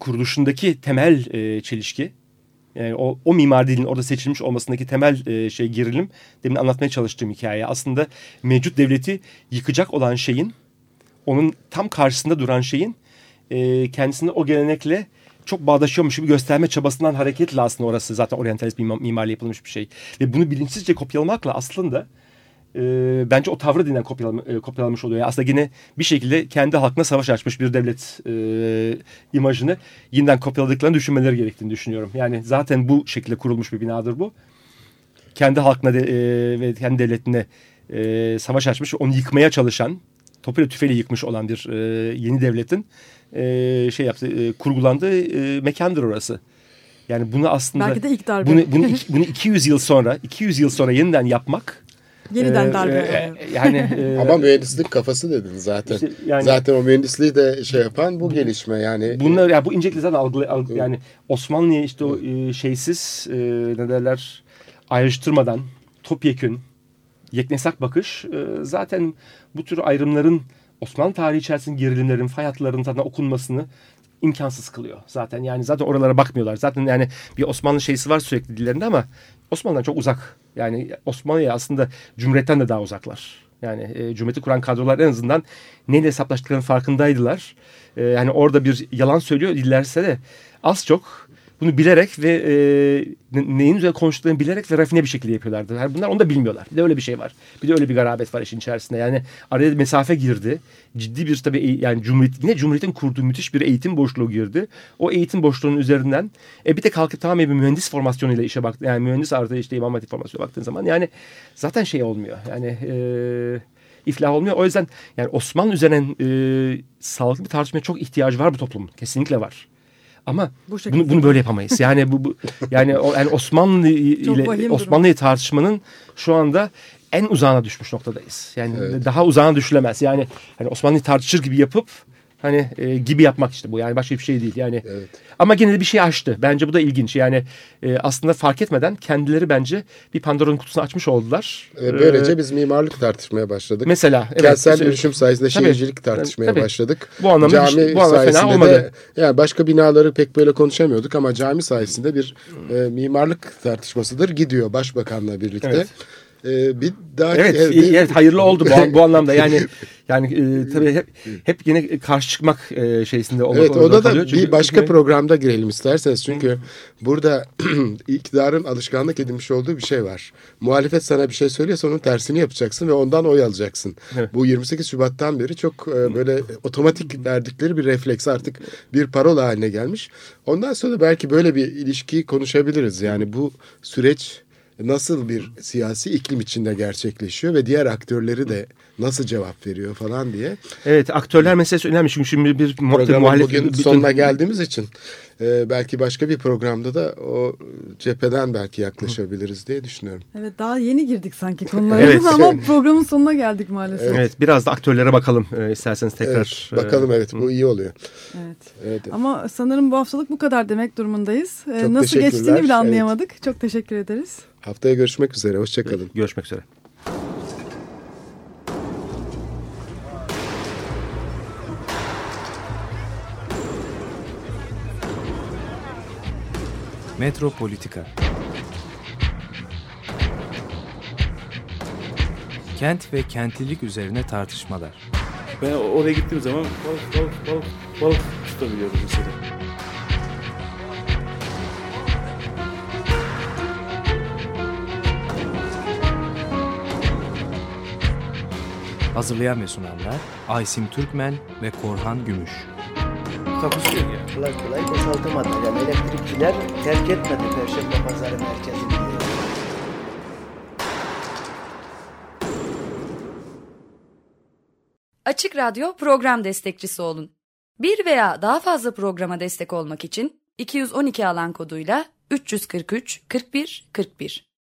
Speaker 4: kuruluşundaki temel e, çelişki yani o, o mimari dilin orada seçilmiş olmasındaki temel e, şey gerilim demin anlatmaya çalıştığım hikaye. Aslında mevcut devleti yıkacak olan şeyin onun tam karşısında duran şeyin e, kendisini o gelenekle çok bağdaşıyormuş gibi gösterme çabasından hareketle aslında orası zaten oryantalist mimar- mimarla yapılmış bir şey. Ve bunu bilinçsizce kopyalamakla aslında e, bence o tavrı dinen kopyalama, e, kopyalamış oluyor. Yani aslında yine bir şekilde kendi halkına savaş açmış bir devlet e, imajını yeniden kopyaladıklarını düşünmeleri gerektiğini düşünüyorum. Yani zaten bu şekilde kurulmuş bir binadır bu. Kendi halkına de, e, ve kendi devletine e, savaş açmış, onu yıkmaya çalışan, topuyla tüfeğiyle yıkmış olan bir e, yeni devletin e, şey yaptı, e, kurgulandığı e, mekandır orası. Yani bunu aslında
Speaker 3: belki de ilk darbe.
Speaker 4: bunu, bunu, [LAUGHS] iki- bunu 200 yıl sonra 200 yıl sonra yeniden yapmak
Speaker 3: Yeniden
Speaker 4: e,
Speaker 3: darbe.
Speaker 4: e, yani [LAUGHS] e,
Speaker 5: Ama mühendislik kafası dedin zaten.
Speaker 4: işte yani
Speaker 5: Zaten o mühendisliği de şey yapan bu gelişme yani.
Speaker 4: bunlar ya bu incelikle zaten algı, algı- yani Osmanlı'ya işte o e, şeysiz e, ne derler ayrıştırmadan topyekün yeknesak bakış e, zaten bu tür ayrımların Osmanlı tarihi içerisinde gerilimlerin, fay hatlarının zaten okunmasını imkansız kılıyor. Zaten yani zaten oralara bakmıyorlar. Zaten yani bir Osmanlı şeysi var sürekli dillerinde ama Osmanlı'dan çok uzak. Yani Osmanlı'ya aslında Cumhuriyet'ten de daha uzaklar. Yani e, Cumhuriyet'i kuran kadrolar en azından neyle hesaplaştıklarının farkındaydılar. E, yani orada bir yalan söylüyor dillerse de az çok bunu bilerek ve e, ne- neyin üzerine konuştuklarını bilerek ve rafine bir şekilde yapıyorlardı. Yani bunlar onu da bilmiyorlar. Bir de öyle bir şey var. Bir de öyle bir garabet var işin içerisinde. Yani araya mesafe girdi. Ciddi bir tabii e- yani Cumhuriyet, yine Cumhuriyet'in kurduğu müthiş bir eğitim boşluğu girdi. O eğitim boşluğunun üzerinden e, bir de kalkıp tamamen bir mühendis formasyonuyla işe baktı. Yani mühendis artı işte İmam Hatip formasyonuna baktığın zaman yani zaten şey olmuyor. Yani e, iflah olmuyor. O yüzden yani Osmanlı üzerine e, sağlıklı bir tartışmaya çok ihtiyacı var bu toplumun. Kesinlikle var. Ama
Speaker 3: Bu
Speaker 4: bunu, bunu böyle yapamayız. Yani bu, bu yani, o, yani Osmanlı ile. Osmanlı'yı tartışmanın şu anda en uzağına düşmüş noktadayız. Yani
Speaker 5: Evet.
Speaker 4: daha uzağına düşülemez. Yani hani Osmanlı'yı tartışır gibi yapıp Hani e, gibi yapmak işte bu yani başka bir şey değil yani.
Speaker 5: Evet.
Speaker 4: Ama gene de bir şey açtı. Bence bu da ilginç. Yani e, aslında fark etmeden kendileri bence bir Pandora'nın kutusunu açmış oldular.
Speaker 5: Ve böylece
Speaker 4: Ee,
Speaker 5: biz mimarlık tartışmaya başladık.
Speaker 4: mesela evet,
Speaker 5: Kentsel
Speaker 4: işte-
Speaker 5: dönüşüm sayesinde
Speaker 4: Tabii,
Speaker 5: şehircilik tartışmaya
Speaker 4: tabii.
Speaker 5: başladık.
Speaker 4: Bu anlamda
Speaker 5: cami
Speaker 4: bir- bu anlamda fena
Speaker 5: sayesinde
Speaker 4: olmadı.
Speaker 5: de yani başka binaları pek böyle konuşamıyorduk ama cami sayesinde bir e, mimarlık tartışmasıdır gidiyor başbakanla birlikte.
Speaker 4: Evet.
Speaker 5: E, bir daha
Speaker 4: Evet, iyi, evet hayırlı oldu bu, bu [LAUGHS] anlamda. Yani yani e, tabii hep hep yine karşı çıkmak e, şeysinde olmak
Speaker 5: Evet
Speaker 4: zorunda
Speaker 5: o da.
Speaker 4: Çünkü-
Speaker 5: bir başka programda girelim isterseniz. Çünkü burada [CLEARS THROAT] iktidarın alışkanlık edinmiş olduğu bir şey var. Muhalefet sana bir şey söylüyorsa onun tersini yapacaksın ve ondan oy alacaksın.
Speaker 4: Evet.
Speaker 5: Bu 28 Şubat'tan beri çok e, böyle otomatik verdikleri bir refleks artık bir parola haline gelmiş. Ondan sonra belki böyle bir ilişkiyi konuşabiliriz. Yani bu süreç nasıl bir siyasi iklim içinde gerçekleşiyor ve diğer aktörleri de nasıl cevap veriyor falan diye.
Speaker 4: Evet aktörler meselesi önemli çünkü şimdi bir
Speaker 5: Programın
Speaker 4: muhalif
Speaker 5: bugün
Speaker 4: bütün-
Speaker 5: sonuna geldiğimiz için e, belki başka bir programda da o cepheden belki yaklaşabiliriz diye düşünüyorum.
Speaker 3: Evet daha yeni girdik sanki konulara
Speaker 4: Evet.
Speaker 3: ama programın sonuna geldik maalesef.
Speaker 4: Evet biraz da aktörlere bakalım e, isterseniz tekrar.
Speaker 5: Evet, bakalım
Speaker 4: e,
Speaker 5: evet bu iyi oluyor.
Speaker 3: Evet.
Speaker 5: Evet.
Speaker 3: Ama sanırım bu haftalık bu kadar demek durumundayız. Ee,
Speaker 5: Çok
Speaker 3: Nasıl geçtiğini bile anlayamadık. Çok teşekkür ederiz.
Speaker 5: Haftaya görüşmek üzere. Hoşçakalın.
Speaker 4: Görüşmek üzere.
Speaker 6: Metropolitika Kent ve kentlilik üzerine tartışmalar.
Speaker 1: Ben oraya gittiğim zaman balık balık balık balık tutabiliyorum mesela.
Speaker 6: Hazırlayan ve sunanlar Aysim Türkmen ve Korhan Gümüş.
Speaker 1: Takusu yok yani.
Speaker 2: Kolay kolay boşaltamadı. Yani elektrikçiler terk etmedi Perşembe Pazarı merkezini.
Speaker 7: Açık Radyo program destekçisi olun. Bir veya daha fazla programa destek olmak için 212 alan koduyla 343 41 41